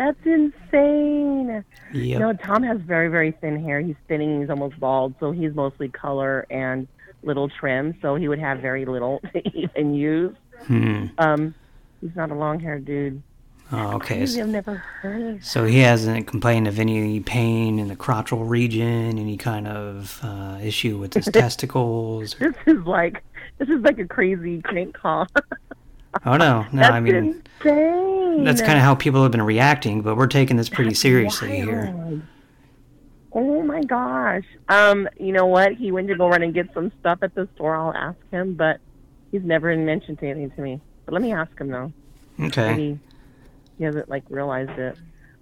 Q: That's insane.
C: Yep.
Q: No, Tom has very, very thin hair. He's thinning. He's almost bald, so he's mostly color and little trim. So he would have very little to even use.
C: Hmm.
Q: Um, he's not a long-haired dude.
C: Oh, okay.
Q: I've never heard of
C: So he hasn't complained of any pain in the crotchal region, any kind of uh, issue with his testicles.
Q: This is like this is like a crazy crank call.
C: Oh no, no,
Q: That's
C: I mean
Q: insane.
C: that's kind of how people have been reacting, but we're taking this pretty seriously here.
Q: Oh my gosh. Um, you know what? He went to go run and get some stuff at the store. I'll ask him, but he's never mentioned anything to me. But let me ask him though.
C: Okay.
Q: Maybe he hasn't like realized it.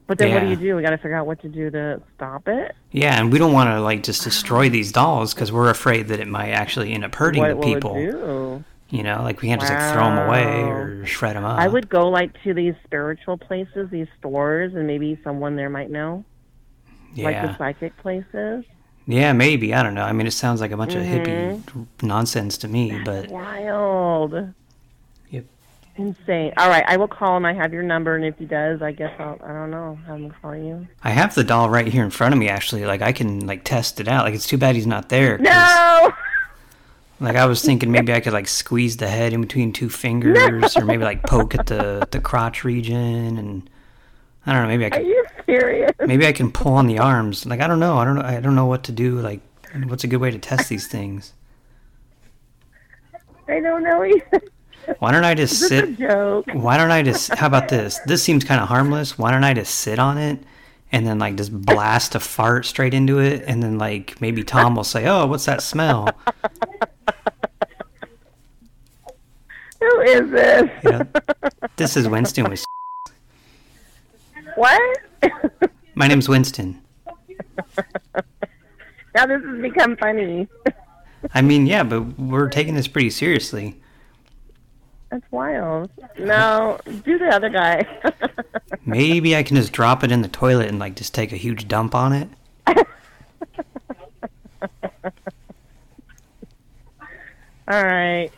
Q: But then what do
C: Yeah.
Q: you do? We got to figure out what to do to stop it.
C: Yeah, and we don't want to like just destroy these dolls because we're afraid that it might actually end up hurting
Q: what
C: the
Q: will
C: people.
Q: it do?
C: You know, like we can't just like throw them away or shred them up.
Q: I would go like to these spiritual places, these stores, and maybe someone there might know. Like the psychic places.
C: Yeah, maybe. I don't know. I mean, it sounds like a bunch
Q: Mm-hmm.
C: of hippie nonsense to me, but
Q: Wild.
C: Yep.
Q: Insane. All right, I will call him. I have your number, and if he does, I guess I'll. I don't know. Have him call you.
C: I have the doll right here in front of me. Actually, like I can like test it out. Like it's too bad he's not there.
Q: No.
C: Like I was thinking maybe I could like squeeze the head in between two fingers, or maybe like poke at the the crotch region, and I don't know. Maybe I
Q: Are you serious?
C: Maybe I can pull on the arms. Like I don't know. I don't know. I don't know what to do. Like what's a good way to test these things?
Q: I don't know. either.
C: Why don't I just sit?
Q: a joke?
C: Why don't I just? How about this? This seems kind of harmless. Why don't I just sit on it and then like just blast a fart straight into it, and then like maybe Tom will say, "Oh, what's that smell?"
Q: Who is this?
C: Yeah. This is Winston with.
Q: What?
C: My name's Winston.
Q: now this has become funny.
C: I mean, yeah, but we're taking this pretty seriously.
Q: That's wild. No, do the other guy.
C: Maybe I can just drop it in the toilet and like just take a huge dump on it.
Q: All right.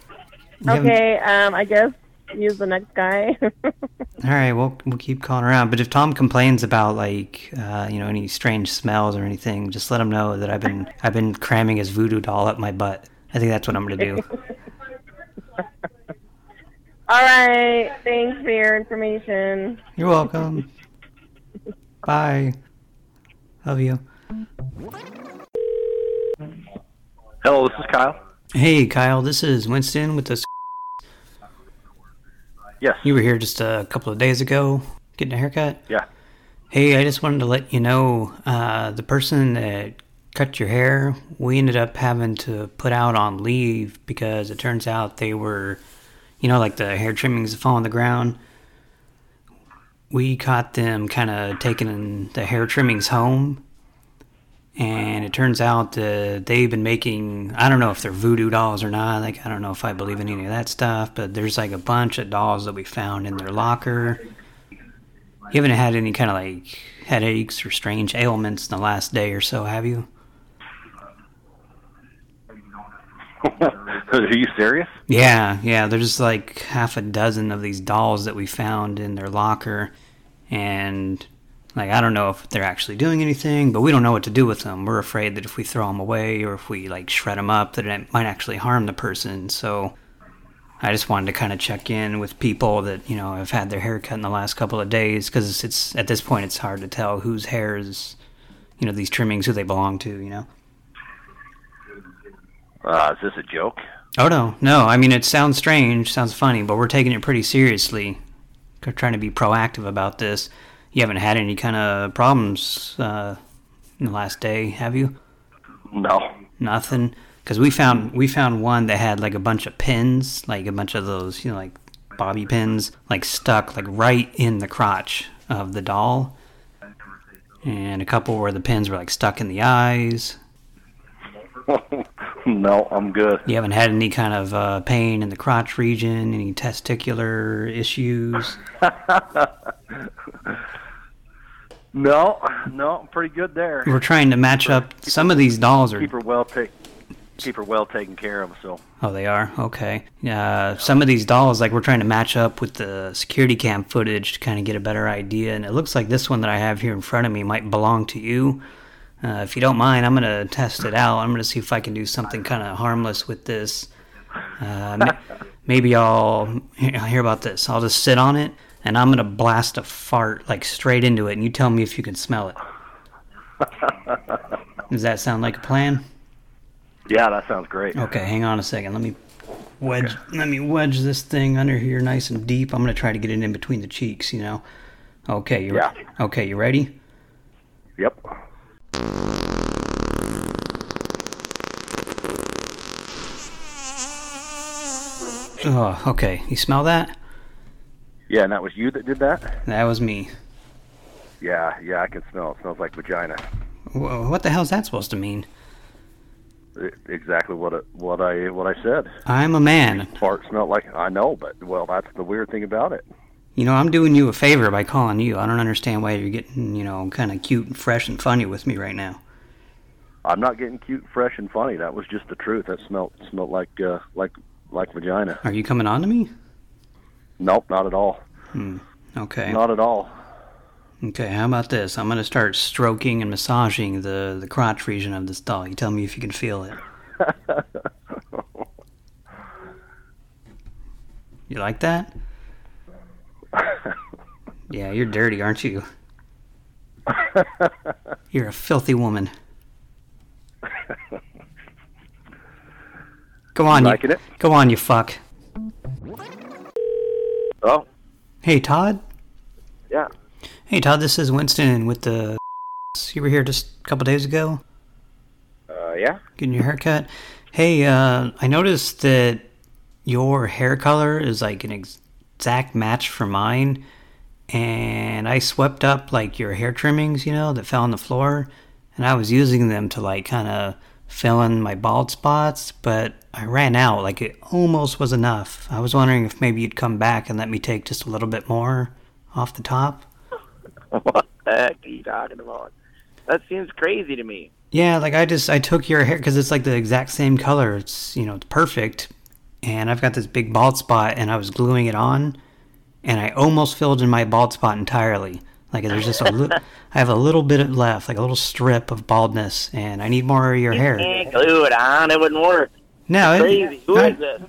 C: You
Q: Okay. Um, I guess use the next guy.
C: All right, we'll we'll keep calling around. But if Tom complains about like uh, you know any strange smells or anything, just let him know that I've been I've been cramming his voodoo doll up my butt. I think that's what I'm gonna do.
Q: All right. Thanks for your information.
C: You're welcome. Bye. Love you.
R: Hello, this is Kyle.
C: Hey, Kyle. This is Winston with the.
R: Yes.
C: You were here just a couple of days ago getting a haircut.
R: Yeah.
C: Hey, I just wanted to let you know uh, the person that cut your hair, we ended up having to put out on leave because it turns out they were, you know, like the hair trimmings that fall on the ground. We caught them kind of taking the hair trimmings home. And it turns out that they've been making, I don't know if they're voodoo dolls or not. Like, I don't know if I believe in any of that stuff, but there's like a bunch of dolls that we found in their locker. You haven't had any kind of like headaches or strange ailments in the last day or so, have you?
R: Are you serious?
C: Yeah, yeah. There's like half a dozen of these dolls that we found in their locker, and like I don't know if they're actually doing anything, but we don't know what to do with them. We're afraid that if we throw them away or if we like shred them up, that it might actually harm the person. So I just wanted to kind of check in with people that you know have had their hair cut in the last couple of days because it's at this point it's hard to tell whose hair is, you know, these trimmings who they belong to. You know.
R: Uh, is this a joke?
C: Oh no, no. I mean, it sounds strange, sounds funny, but we're taking it pretty seriously. We're trying to be proactive about this. You haven't had any kind of problems uh, in the last day, have you?
R: No.
C: Nothing. Because we found we found one that had like a bunch of pins, like a bunch of those, you know, like bobby pins, like stuck like right in the crotch of the doll, and a couple where the pins were like stuck in the eyes.
R: no, I'm good.
C: You haven't had any kind of uh, pain in the crotch region, any testicular issues.
R: No, no, I'm pretty good there.
C: We're trying to match up. Some of these dolls are.
R: Keep her well take, keep her well taken care of. So
C: Oh, they are? Okay. Uh, some of these dolls, like, we're trying to match up with the security cam footage to kind of get a better idea. And it looks like this one that I have here in front of me might belong to you. Uh, if you don't mind, I'm going to test it out. I'm going to see if I can do something kind of harmless with this. Uh, maybe I'll hear about this. I'll just sit on it and I'm going to blast a fart, like, straight into it. And you tell me if you can smell it. Does that sound like a plan?
R: yeah, that sounds great.
C: Okay, hang on a second. Let me wedge let me wedge this thing under here nice and deep. I'm gonna try to get it in between the cheeks, you know. Okay, you
R: Yeah.
C: okay, you ready?
R: Yep.
C: Oh, okay. You smell that?
R: Yeah, and that was you that did that.
C: That was me.
R: Yeah, yeah, I can smell. It smells like vagina.
C: Wha- What the hell is that supposed to mean?
R: Exactly what it, what I what I said.
C: I'm a man.
R: Fart smelled like I know, but well, that's the weird thing about it.
C: You know, I'm doing you a favor by calling you. I don't understand why you're getting, you know, kind of cute and fresh and funny with me right now.
R: I'm not getting cute, fresh, and funny. That was just the truth. That smelled smelled like uh, like like vagina.
C: Are you coming on to me?
R: Nope, not at all.
C: Hmm. Okay.
R: Not at all.
C: Okay, how about this? I'm gonna start stroking and massaging the the crotch region of this doll. You tell me if you can feel it. You like that? Yeah, you're dirty, aren't you? You're a filthy woman. Go on, you,
R: it?
C: go on, you fuck.
R: Oh,
C: Hey, Todd.
R: yeah.
C: Hey, Todd. This is Winston with the. You were here just a couple days ago.
R: Uh, yeah.
C: getting your haircut. Hey, uh, I noticed that your hair color is like an ex- exact match for mine, and I swept up like your hair trimmings, you know, that fell on the floor, and I was using them to like kind of fill in my bald spots, but I ran out. Like it almost was enough. I was wondering if maybe you'd come back and let me take just a little bit more off the top.
S: what the heck are you talking about? That seems crazy to me.
C: Yeah, like I just I took your hair because it's like the exact same color. It's you know it's perfect, and I've got this big bald spot, and I was gluing it on, and I almost filled in my bald spot entirely. Like there's just a little, I have a little bit left, like a little strip of baldness, and I need more of your
S: You
C: hair.
S: can't glue it on. It wouldn't work.
C: No, it-
S: crazy. Who
C: I-
S: is this?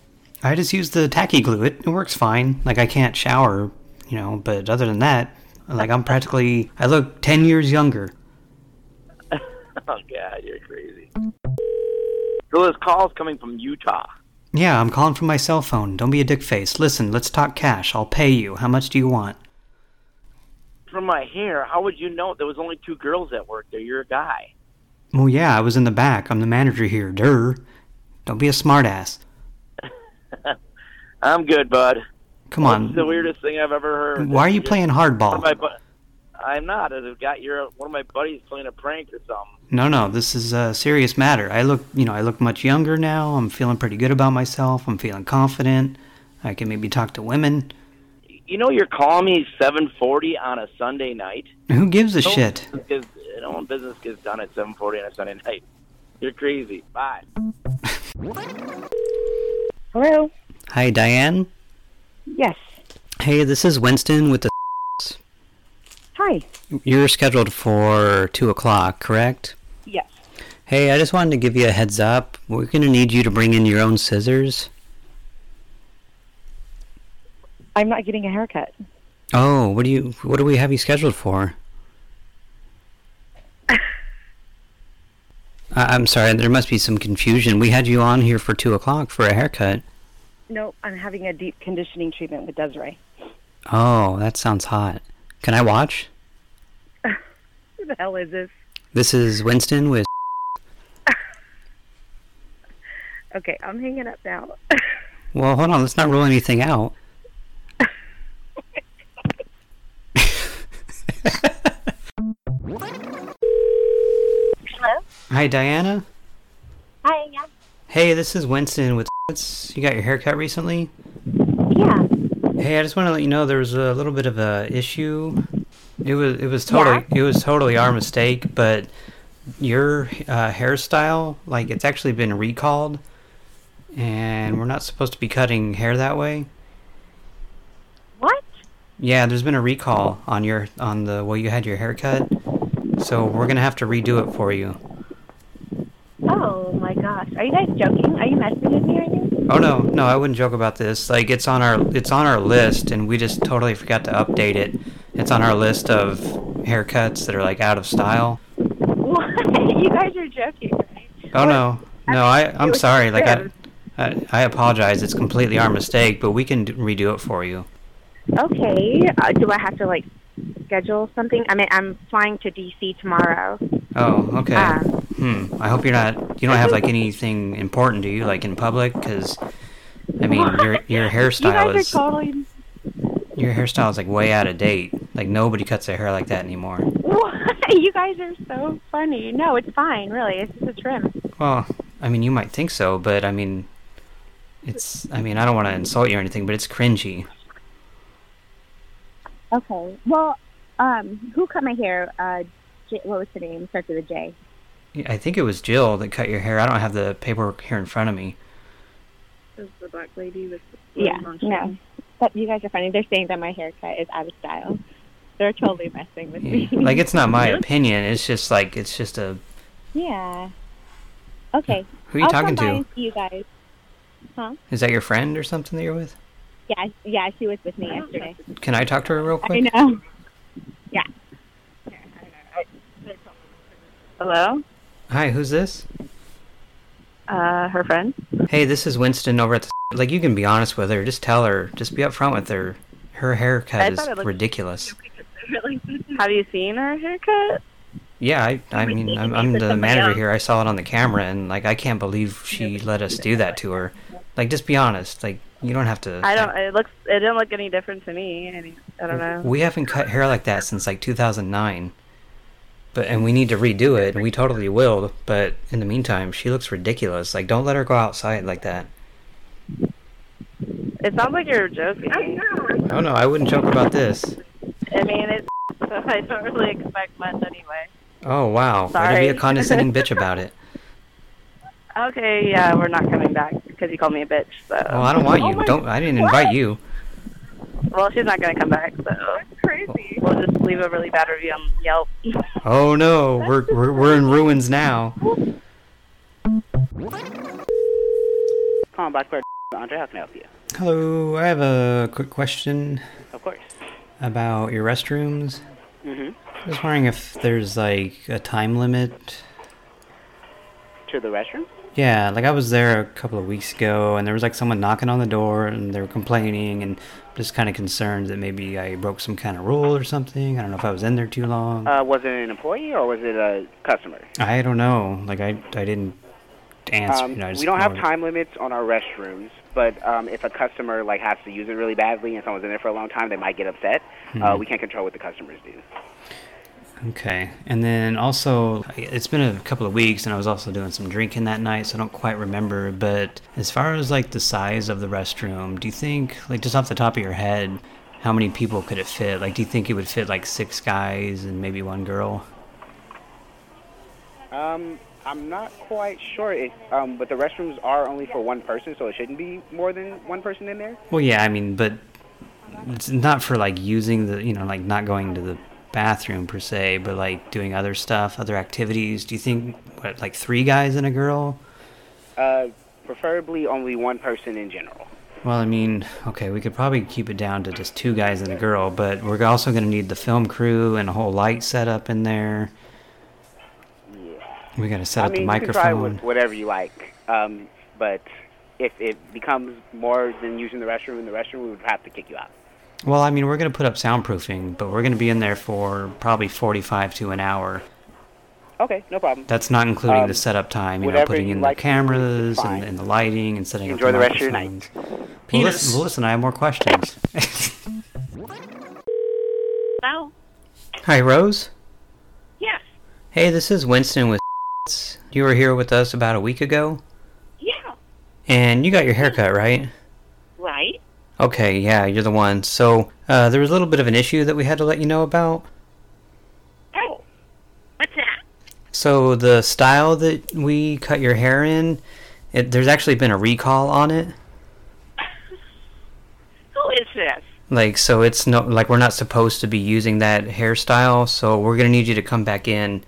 C: I just use the tacky glue. It, it works fine. Like I can't shower, you know, but other than that, like I'm practically I look 10 years younger.
S: Oh God, you're crazy. So this call's coming from Utah.
C: Yeah, I'm calling from my cell phone. Don't be a dick face. Listen, let's talk cash. I'll pay you. How much do you want?
S: From my hair, how would you know there was only two girls that worked there? You're a guy.
C: Well, yeah, I was in the back. I'm the manager here. Durr. Don't be a smartass.
S: I'm good, bud.
C: Come
S: That's
C: on.
S: the weirdest thing I've ever heard.
C: Why are you playing hardball?
S: My bu- I'm not. I've got your one of my buddies playing a prank or something.
C: No, no, this is a serious matter. I look, you know, I look much younger now. I'm feeling pretty good about myself. I'm feeling confident. I can maybe talk to women.
S: You know, you're calling me 7:40 on a Sunday night.
C: Who gives a
S: No
C: shit?
S: business gets- No business gets done at 7:40 on a Sunday night. You're crazy. Bye.
H: Hello?
C: Hi, Diane.
H: Yes.
C: Hey, this is Winston with the.
H: Hi.
C: You're scheduled for 2 o'clock, correct?
H: Yes.
C: Hey, I just wanted to give you a heads up. We're going to need you to bring in your own scissors.
H: I'm not getting a haircut.
C: Oh, what do you what do we have you scheduled for? I, I'm sorry, there must be some confusion. We had you on here for 2 o'clock for a haircut.
H: No, I'm having a deep conditioning treatment with Desiree.
C: Oh, that sounds hot. Can I watch?
H: Who the hell is this?
C: This is Winston with.
H: Okay, I'm hanging up now.
C: Well, hold on. Let's not rule anything out.
T: Hello?
C: Hi, Diana.
T: Hi, yeah.
C: Hey, this is Winston with. You got your haircut recently?
T: Yeah.
C: Hey, I just want to let you know there was a little bit of a issue. It was it was totally it was totally our mistake, but your uh, hairstyle, like it's actually been recalled, and we're not supposed to be cutting hair that way.
T: What?
C: Yeah, there's been a recall on your on the way you had your haircut, so we're gonna have to redo it for you.
T: Oh my gosh. Are you guys joking? Are you messing with me right now?
C: Oh no, no, I wouldn't joke about this. Like it's on our it's on our list, and we just totally forgot to update it. It's on our list of haircuts that are like out of style.
T: What? you guys are joking, right?
C: Oh no, no, I I'm sorry. Like I. I I apologize. It's completely our mistake, but we can redo it for you.
T: Okay. Uh, do I have to like schedule something? I mean, I'm flying to DC tomorrow.
C: Oh, okay.
T: Ah.
C: Hmm. I hope you're not. You don't have like anything important, do you? Like in public? Because I mean, your your
T: you
C: hairstyle
T: are
C: is
T: totally.
C: your hairstyle is like way out of date. Like nobody cuts their hair like that anymore.
T: What? You guys are so funny. No, it's fine. Really, it's just a trim.
C: Well, I mean, you might think so, but I mean, it's. I mean, I don't want to insult you or anything, but it's cringy.
T: Okay. Well, um, who cut my hair? Uh, J- what was the name? Starts with a J.
C: I think it was Jill that cut your hair. I don't have the paperwork here in front of me.
J: Is the black lady with
T: Yeah. No. But you guys are funny. They're saying that my haircut is out of style. They're totally messing with me.
C: Like it's not my opinion. It's just like it's just a.
T: Yeah. Okay.
C: Who are you
T: I'll
C: talking
T: come by
C: to?
T: and see you guys. Huh?
C: Is that your friend or something that you're with?
T: Yeah. Yeah. She was with me yesterday.
C: Can I talk to her real quick?
T: I
C: quick?
T: know. Yeah.
J: Hello?
C: Hi, who's this?
J: Uh, her friend?
C: Hey, this is Winston over at the. Like you can be honest with her. Just tell her. Just be upfront with her. Her haircut is
J: thought it looked-
C: ridiculous.
J: Have you seen her haircut?
C: Yeah, I, I mean, I'm, I'm the manager here. I saw it on the camera, and like, I can't believe she let us do that to her. Like, just be honest. Like, you don't have to.
J: I don't. It looks. It didn't look any different to me. I mean, I don't know.
C: We haven't cut hair like that since like 2009. But and we need to redo it, and we totally will. But in the meantime, she looks ridiculous. Like, don't let her go outside like that.
Q: It sounds like you're joking.
C: Oh no, I wouldn't joke about this.
Q: I mean, it's. I don't really expect much anyway.
C: Oh wow, way to be a condescending bitch about it.
Q: Okay, yeah, we're not coming back because you called me a bitch. So.
C: Well, I don't want you. Don't. I didn't invite you.
Q: Well, she's not gonna come back, so. That's crazy. We'll just leave a really bad review on Yelp.
C: Oh no, we're we're, we're in ruins now.
U: Calling Blackbird. Andre, how can I help you?
C: Hello, I have a quick question
U: Of course.
C: about your restrooms.
U: Mm-hmm.
C: Just wondering if there's like a time limit.
U: To the restroom?
C: Yeah, like I was there a couple of weeks ago, and there was like someone knocking on the door, and they were complaining, and just kind of concerned that maybe I broke some kind of rule or something. I don't know if I was in there too long.
U: Uh, was it an employee or was it a customer?
C: I don't know. Like I, I didn't answer.
U: Um,
C: you know, I just
U: we don't have
C: ignored
U: time limits on our restrooms, but um, if a customer like has to use it really badly and someone's in there for a long time, they might get upset. Uh,
C: Mhm.
U: we can't control what the customers do.
C: Okay, and then also, it's been a couple of weeks, and I was also doing some drinking that night, so I don't quite remember. But as far as like the size of the restroom, do you think, like just off the top of your head, how many people could it fit? Like, do you think it would fit like six guys and maybe one girl?
U: Um, I'm not quite sure. It, um, but the restrooms are only for one person, so it shouldn't be more than one person in there.
C: Well, yeah, I mean, but it's not for like using the, you know, like not going to the bathroom per se, but like doing other stuff, other activities. Do you think what, like three guys and a girl?
U: Uh, preferably only one person in general.
C: Well, I mean, okay, we could probably keep it down to just two guys and a girl, but we're also going to need the film crew and a whole light setup in there. Yeah. We got to set
U: I
C: up
U: mean,
C: the
U: you can try
C: microphone.
U: with whatever you like. Um, but if it becomes more than using the restroom in the restroom, we would have to kick you out.
C: Well, I mean, we're going to put up soundproofing, but we're going to be in there for probably 45 to an hour.
U: Okay, no problem.
C: That's not including
U: Um,
C: the setup time, you know,
U: whatever
C: putting in
U: like
C: the
U: to
C: cameras and, and the lighting and setting
U: Enjoy
C: up
U: the
C: the
U: rest of your
C: microphones.
U: night.
C: Well,
U: Penis.
C: listen, well, listen, I have more questions.
V: Hello?
C: Hi, Rose.
V: Yes.
C: Hey, this is Winston with You were here with us about a week ago,
V: Yeah.
C: and you got your haircut, right?
V: Right.
C: Okay, yeah, you're the one. So, uh, there was a little bit of an issue that we had to let you know about.
V: Oh. What's that?
C: So, the style that we cut your hair in, it, there's actually been a recall on it.
V: Who is this?
C: Like, so it's no, like we're not supposed to be using that hairstyle, so we're gonna need you to come back in,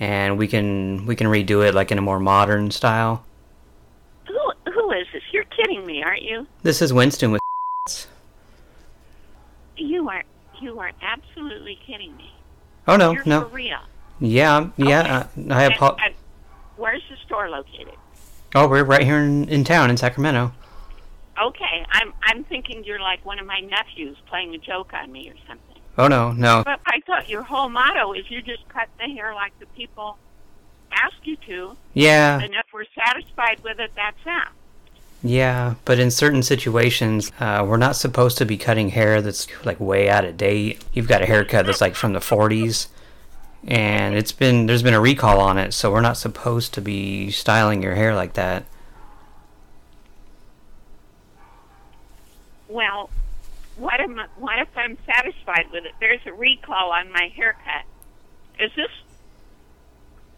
C: and we can, we can redo it like in a more modern style.
V: Who who is this? You're kidding me, aren't you?
C: This is Winston with
V: You are you are absolutely kidding me.
C: Oh, no,
V: You're
C: no.
V: for real.
C: Yeah, yeah, uh, I
V: And-
C: apo-
V: and where's the store located?
C: Oh, we're right here in, in town in Sacramento.
V: Okay, I'm I'm thinking you're like one of my nephews playing a joke on me or something.
C: Oh no, no.
V: But I thought your whole motto is you just cut the hair like the people ask you to.
C: Yeah.
V: And if we're satisfied with it, that's that.
C: Yeah, but in certain situations, uh, we're not supposed to be cutting hair that's like way out of date. You've got a haircut that's like from the 40s, and it's been there's been a recall on it, so we're not supposed to be styling your hair like that.
V: Well, what am I, what if I'm satisfied with it? There's a recall on my haircut. Is this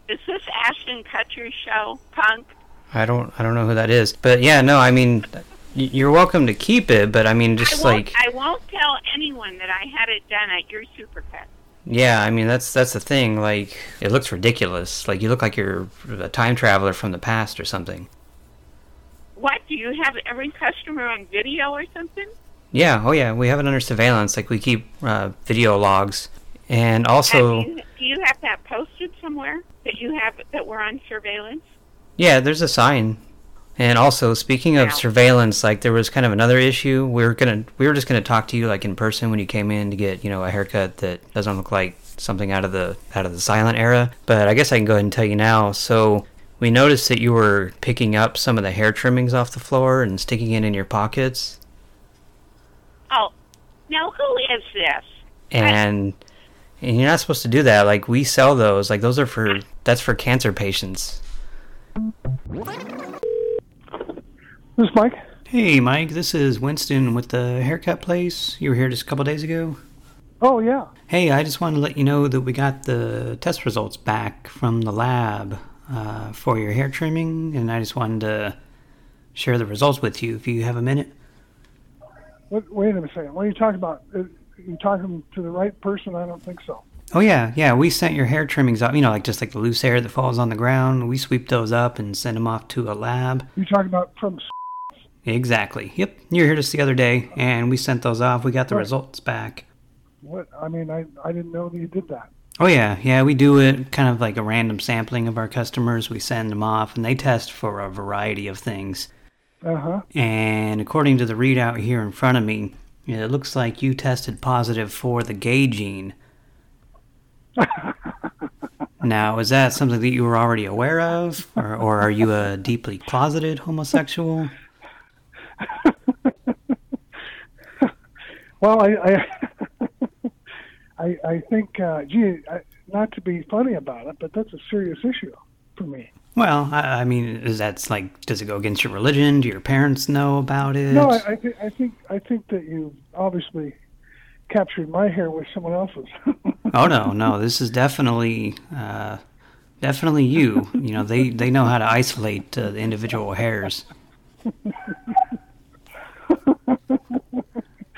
V: is this Ashton Kutcher's show, Punk?
C: I don't I don't know who that is, but yeah, no, I mean, you're welcome to keep it, but I mean, just
V: I
C: like
V: I won't tell anyone that I had it done at your supercut.
C: Yeah, I mean that's that's the thing. Like it looks ridiculous. Like you look like you're a time traveler from the past or something.
V: What do you have every customer on video or something?
C: Yeah, oh yeah, we have it under surveillance. Like we keep uh, video logs, and also
V: do, you, do you have that posted somewhere that you have that we're on surveillance?
C: Yeah, there's a sign. And also speaking of surveillance, like there was kind of another issue. We were gonna we were just gonna talk to you like in person when you came in to get you know a haircut that doesn't look like something out of the out of the silent era. But I guess I can go ahead and tell you now. So we noticed that you were picking up some of the hair trimmings off the floor and sticking it in your pockets.
V: Oh, now who is this?
C: And And you're not supposed to do that. Like we sell those. Like those are for that's for cancer patients.
W: This is Mike.
C: Hey, Mike. This is Winston with the haircut place. You were here just a couple days ago.
W: Oh yeah.
C: Hey, I just wanted to let you know that we got the test results back from the lab uh, for your hair trimming, and I just wanted to share the results with you if you have a minute.
W: Wait, wait a second. What are you talking about? Uh, You talking to the right person? I don't think so.
C: Oh yeah, yeah. We sent your hair trimmings up. You know, like just like the loose hair that falls on the ground. We sweep those up and send them off to a lab.
W: You're talking about from?
C: Exactly. Yep. You were here just the other day, and we sent those off. We got the
W: Right.
C: results back.
W: What? I mean, I I didn't know that you did that.
C: Oh yeah, yeah. We do it kind of like a random sampling of our customers. We send them off, and they test for a variety of things.
W: Uh huh.
C: And according to the readout here in front of me, it looks like you tested positive for the gay gene. Now, is that something that you were already aware of, or, or are you a deeply closeted homosexual?
W: Well, I I I, I think, uh, gee, I, not to be funny about it, but that's a serious issue for me.
C: Well, I, I mean, is that like, does it go against your religion? Do your parents know about it?
W: No, I, I think I think I think that you obviously captured my hair with someone else's.
C: Oh no, no, this is definitely, uh, definitely you. You know, they they know how to isolate uh, the individual hairs.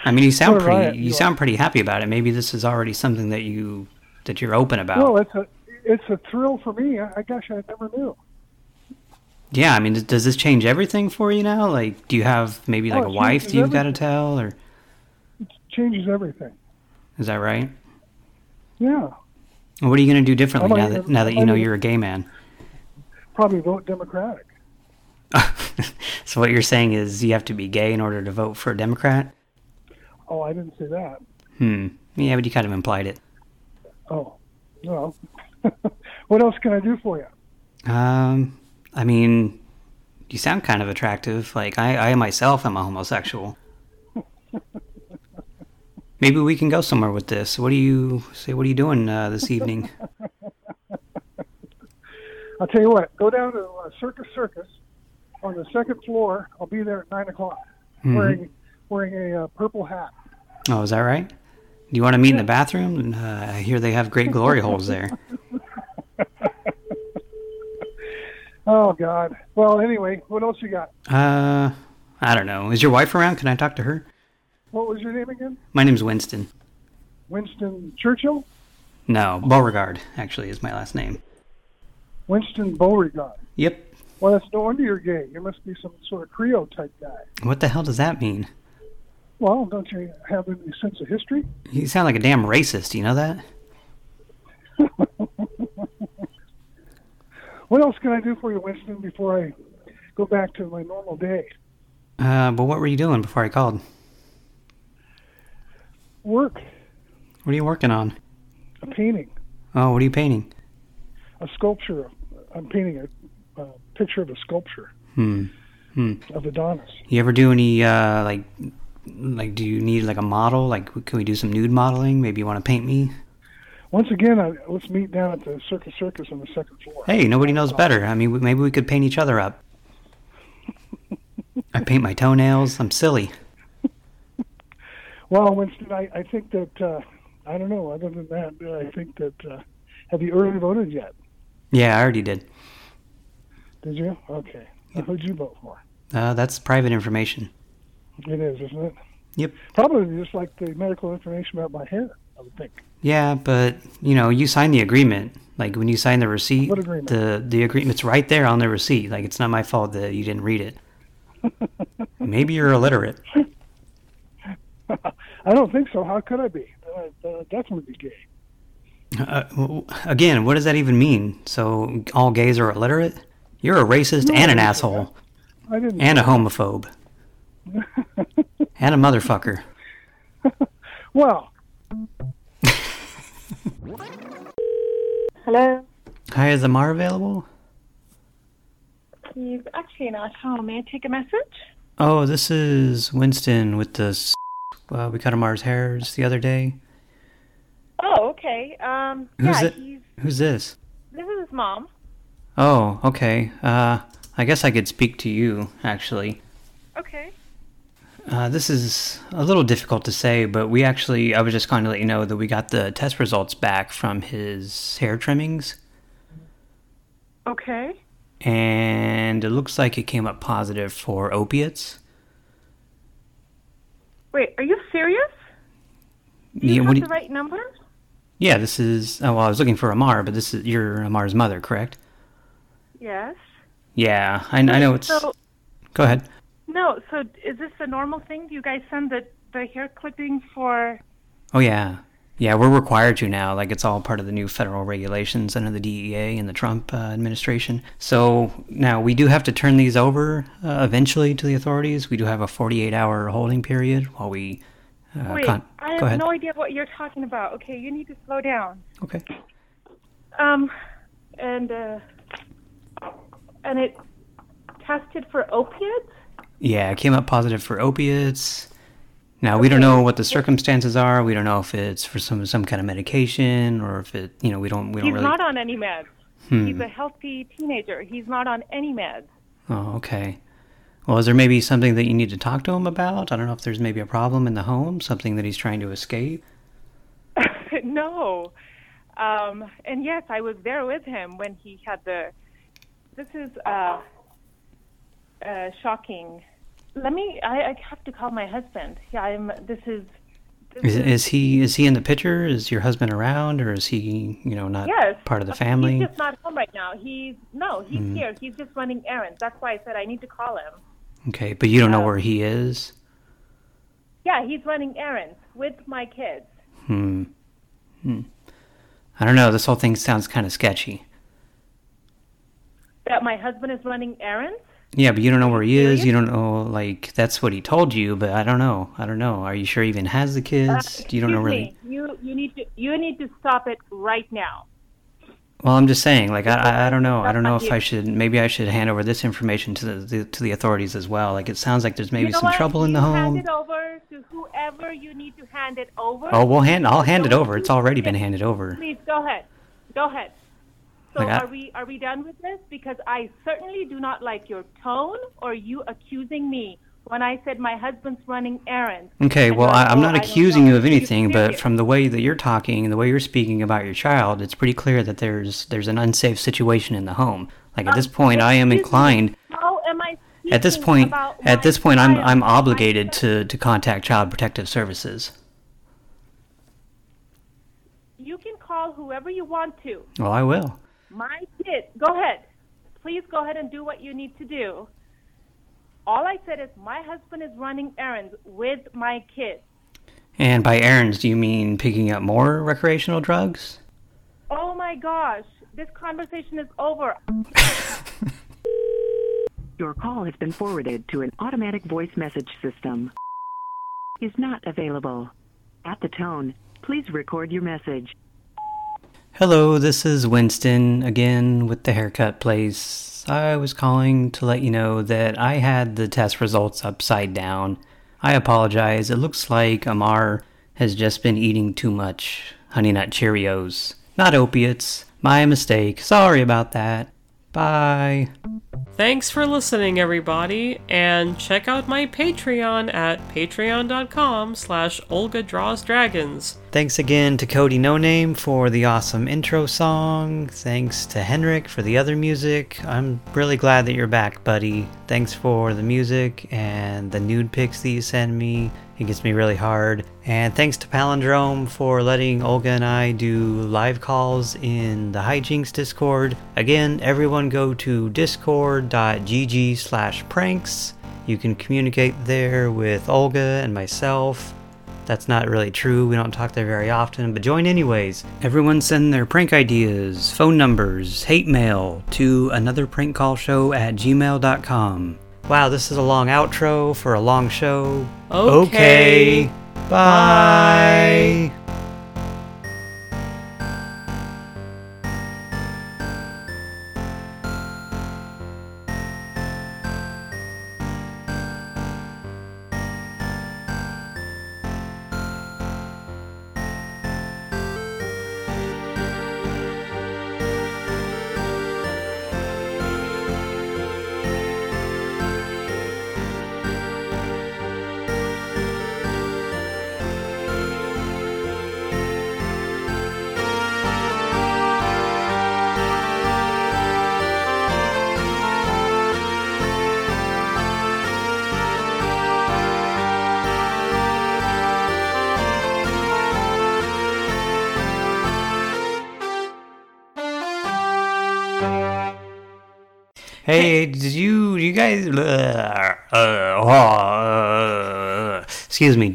C: I mean, you sound
W: riot
C: pretty. You sound pretty happy about it. Maybe this is already something that you that you're open about.
W: well, it's a it's a thrill for me. I, I gosh, I never knew.
C: yeah, I mean, does, does this change everything for you now? Like, do you have maybe like
W: Oh,
C: a wife that you've got to tell, or
W: changes everything.
C: is that right?
W: Yeah,
C: What are you going to do differently now that now that you know you're a gay man?
W: probably vote Democratic.
C: So what you're saying is you have to be gay in order to vote for a Democrat?
W: Oh, I didn't say that.
C: Hmm. Yeah, but you kind of implied it.
W: Oh, well, what else can I do for you?
C: Um, I mean, you sound kind of attractive. Like I, I myself am a homosexual. Maybe we can go somewhere with this. What do you say? What are you doing uh, this evening?
W: I'll tell you what. Go down to uh, Circus Circus on the second floor. I'll be there at nine o'clock,
C: Mhm.
W: wearing wearing a uh, purple hat.
C: Oh, is that right? Do you want to meet in the bathroom? Uh, I hear they have great glory holes there.
W: Oh God. Well, anyway, what else you got?
C: Uh, I don't know. Is your wife around? Can I talk to her?
W: What was your name again?
C: My name's Winston.
W: Winston Churchill.
C: No, Beauregard actually is my last name.
W: Winston Beauregard.
C: Yep.
W: Well, that's no wonder you're gay. You must be some sort of Creole type guy.
C: What the hell does that mean?
W: Well, don't you have any sense of history?
C: You sound like a damn racist. You know that?
W: What else can I do for you, Winston, before I go back to my normal day?
C: Uh, but what were you doing before I called?
W: Work,
C: What are you working on?
W: a painting,
C: Oh, what are you painting?
W: a sculpture. I'm painting a, a picture of a sculpture
C: Hmm. Hmm.
W: of Adonis.
C: You ever do any uh like like do you need like a model? Like can we do some nude modeling? Maybe you want to paint me?
W: Once again, I, let's meet down at the Circus Circus on the second floor.
C: Hey, nobody knows better. I mean, maybe we could paint each other up. I paint my toenails. I'm silly.
W: Well, Winston, I, I think that uh, I don't know. Other than that, I think that uh, have you early voted yet?
C: Yeah, I already did.
W: Did you? Okay. Now, Who'd you vote for?
C: Uh, that's private information.
W: It is, isn't it?
C: Yep.
W: Probably just like the medical information about my hair. I would think.
C: Yeah, but you know, you signed the agreement. Like when you sign the receipt,
W: What agreement?
C: the the agreement's right there on the receipt. Like it's not my fault that you didn't read it. Maybe you're illiterate.
W: I don't think so. How could I be? Uh, uh, definitely be gay.
C: Uh, again, what does that even mean? So all gays are illiterate? You're a racist
W: No,
C: and an
W: I
C: asshole
W: I didn't.
C: and a homophobe and a motherfucker.
W: Well,
T: Hello.
C: Hi, is Amar available?
T: He's actually not home. May I take a message?
C: Oh, this is Winston with this. Uh, we cut Amar's hair just the other day.
T: Oh, okay.
X: Okay. Um.
C: Who's
X: yeah,
C: it? Who's this?
X: This is his mom.
C: Oh, okay. Uh, I guess I could speak to you, actually.
X: Okay.
C: Uh, this is a little difficult to say, but we actually, I was just going to let you know that we got the test results back from his hair trimmings,
X: Okay.
C: and it looks like it came up positive for opiates.
X: Wait, are you serious? Do you
C: Yeah,
X: have the
C: you-
X: right number?
C: Yeah, this is, oh, well, I was looking for Amar, but this is, you're Amar's mother, correct?
X: Yes.
C: Yeah, I, I know it's,
X: So
C: go ahead.
X: no. So is this a normal thing? Do you guys send the the hair clipping for?
C: Oh, yeah. Yeah, we're required to now. Like, it's all part of the new federal regulations under the DEA and the Trump uh, administration. So now we do have to turn these over uh, eventually to the authorities. We do have a 48 hour holding period while we. Uh,
X: Wait,
C: con-
X: I have
C: ahead.
X: no idea what you're talking about. Okay, you need to slow down.
C: Okay.
X: Um, and uh, and it tested for opiates.
C: Yeah, it came up positive for opiates. Now we don't know what the circumstances are. We don't know if it's for some some kind of medication or if it, you know, we don't we don't
X: He's
C: really.
X: not on any meds.
C: Hmm.
X: He's a healthy teenager. He's not on any meds.
C: Oh, okay. Well, is there maybe something that you need to talk to him about? I don't know if there's maybe a problem in the home, something that he's trying to escape.
X: no. Um, and yes, I was there with him when he had the. This is uh, uh, shocking. Let me. I, I have to call my husband. Yeah, I'm. This is.
C: Is, is he is he in the picture? Is your husband around, or is he, you know, not
X: yes.
C: part of the family?
X: He's just not home right now. He's no. He's
C: Hmm.
X: here. He's just running errands. That's why I said I need to call him.
C: Okay, but you don't know where he is.
X: Yeah, he's running errands with my kids.
C: Hmm. Hmm. I don't know. This whole thing sounds kind of sketchy.
X: That my husband is running errands.
C: Yeah, but you don't know where he is. You don't know, like, that's what he told you, but I don't know. I don't know. Are you sure he even has the kids? you don't know
X: Uh,
C: really.
X: me. You you need to you need to stop it right now.
C: Well, I'm just saying, like, I, I, I don't know. I don't know if. I should, maybe I should hand over this information to the, the to the authorities as well. Like, it sounds like there's maybe
X: you know
C: some
X: what?
C: trouble in the
X: You
C: home.
X: Hand it over to whoever you need to hand it over.
C: Oh, we'll hand, I'll hand it over. It's already been handed over.
X: Please go ahead. Go ahead. So
C: Like, I-
X: are we are we done with this? Because I certainly do not like your tone or you accusing me when I said my husband's running errands.
C: Okay, well, I,
X: "Oh,
C: not
X: I
C: accusing you of anything, but from the way that you're talking and the way you're speaking about your child, it's pretty clear that there's there's an unsafe situation in the home. Like at this
X: Um,
C: point, I am inclined.
X: How am I
C: At this point, at this point, I'm? I'm obligated to to contact Child Protective Services.
X: You can call whoever you want to.
C: Well, I will.
X: My kid, go ahead. Please go ahead and do what you need to do. All I said is my husband is running errands with my kids.
C: And by errands, do you mean picking up more recreational drugs?
X: Oh my gosh, this conversation is over.
Y: Your call has been forwarded to an automatic voice message system. Is not available. At the tone, please record your message.
C: Hello, this is Winston again with the haircut place. I was calling to let you know that I had the test results upside down. I apologize. It looks like Amar has just been eating too much Honey Nut Cheerios. Not opiates. My mistake. Sorry about that. Bye.
B: Thanks for listening, everybody, and check out my Patreon at patreon.com slash Olga Draws Dragons.
C: Thanks again to Cody No Name for the awesome intro song. Thanks to Henrik for the other music. I'm really glad that you're back, buddy. Thanks for the music and the nude pics that you send me. It gets me really hard. And thanks to Palindrome for letting Olga and I do live calls in the Hijinks Discord. Again, everyone go to discord.gg slash pranks. You can communicate there with Olga and myself. That's not really true. We don't talk there very often, but join anyways. Everyone send their prank ideas, phone numbers, hate mail to anotherprankcallshow at gmail.com. Wow, this is a long outro for a long show.
B: Okay.
C: Okay. Bye. Hey, did you, you guys, uh, uh, uh, excuse me,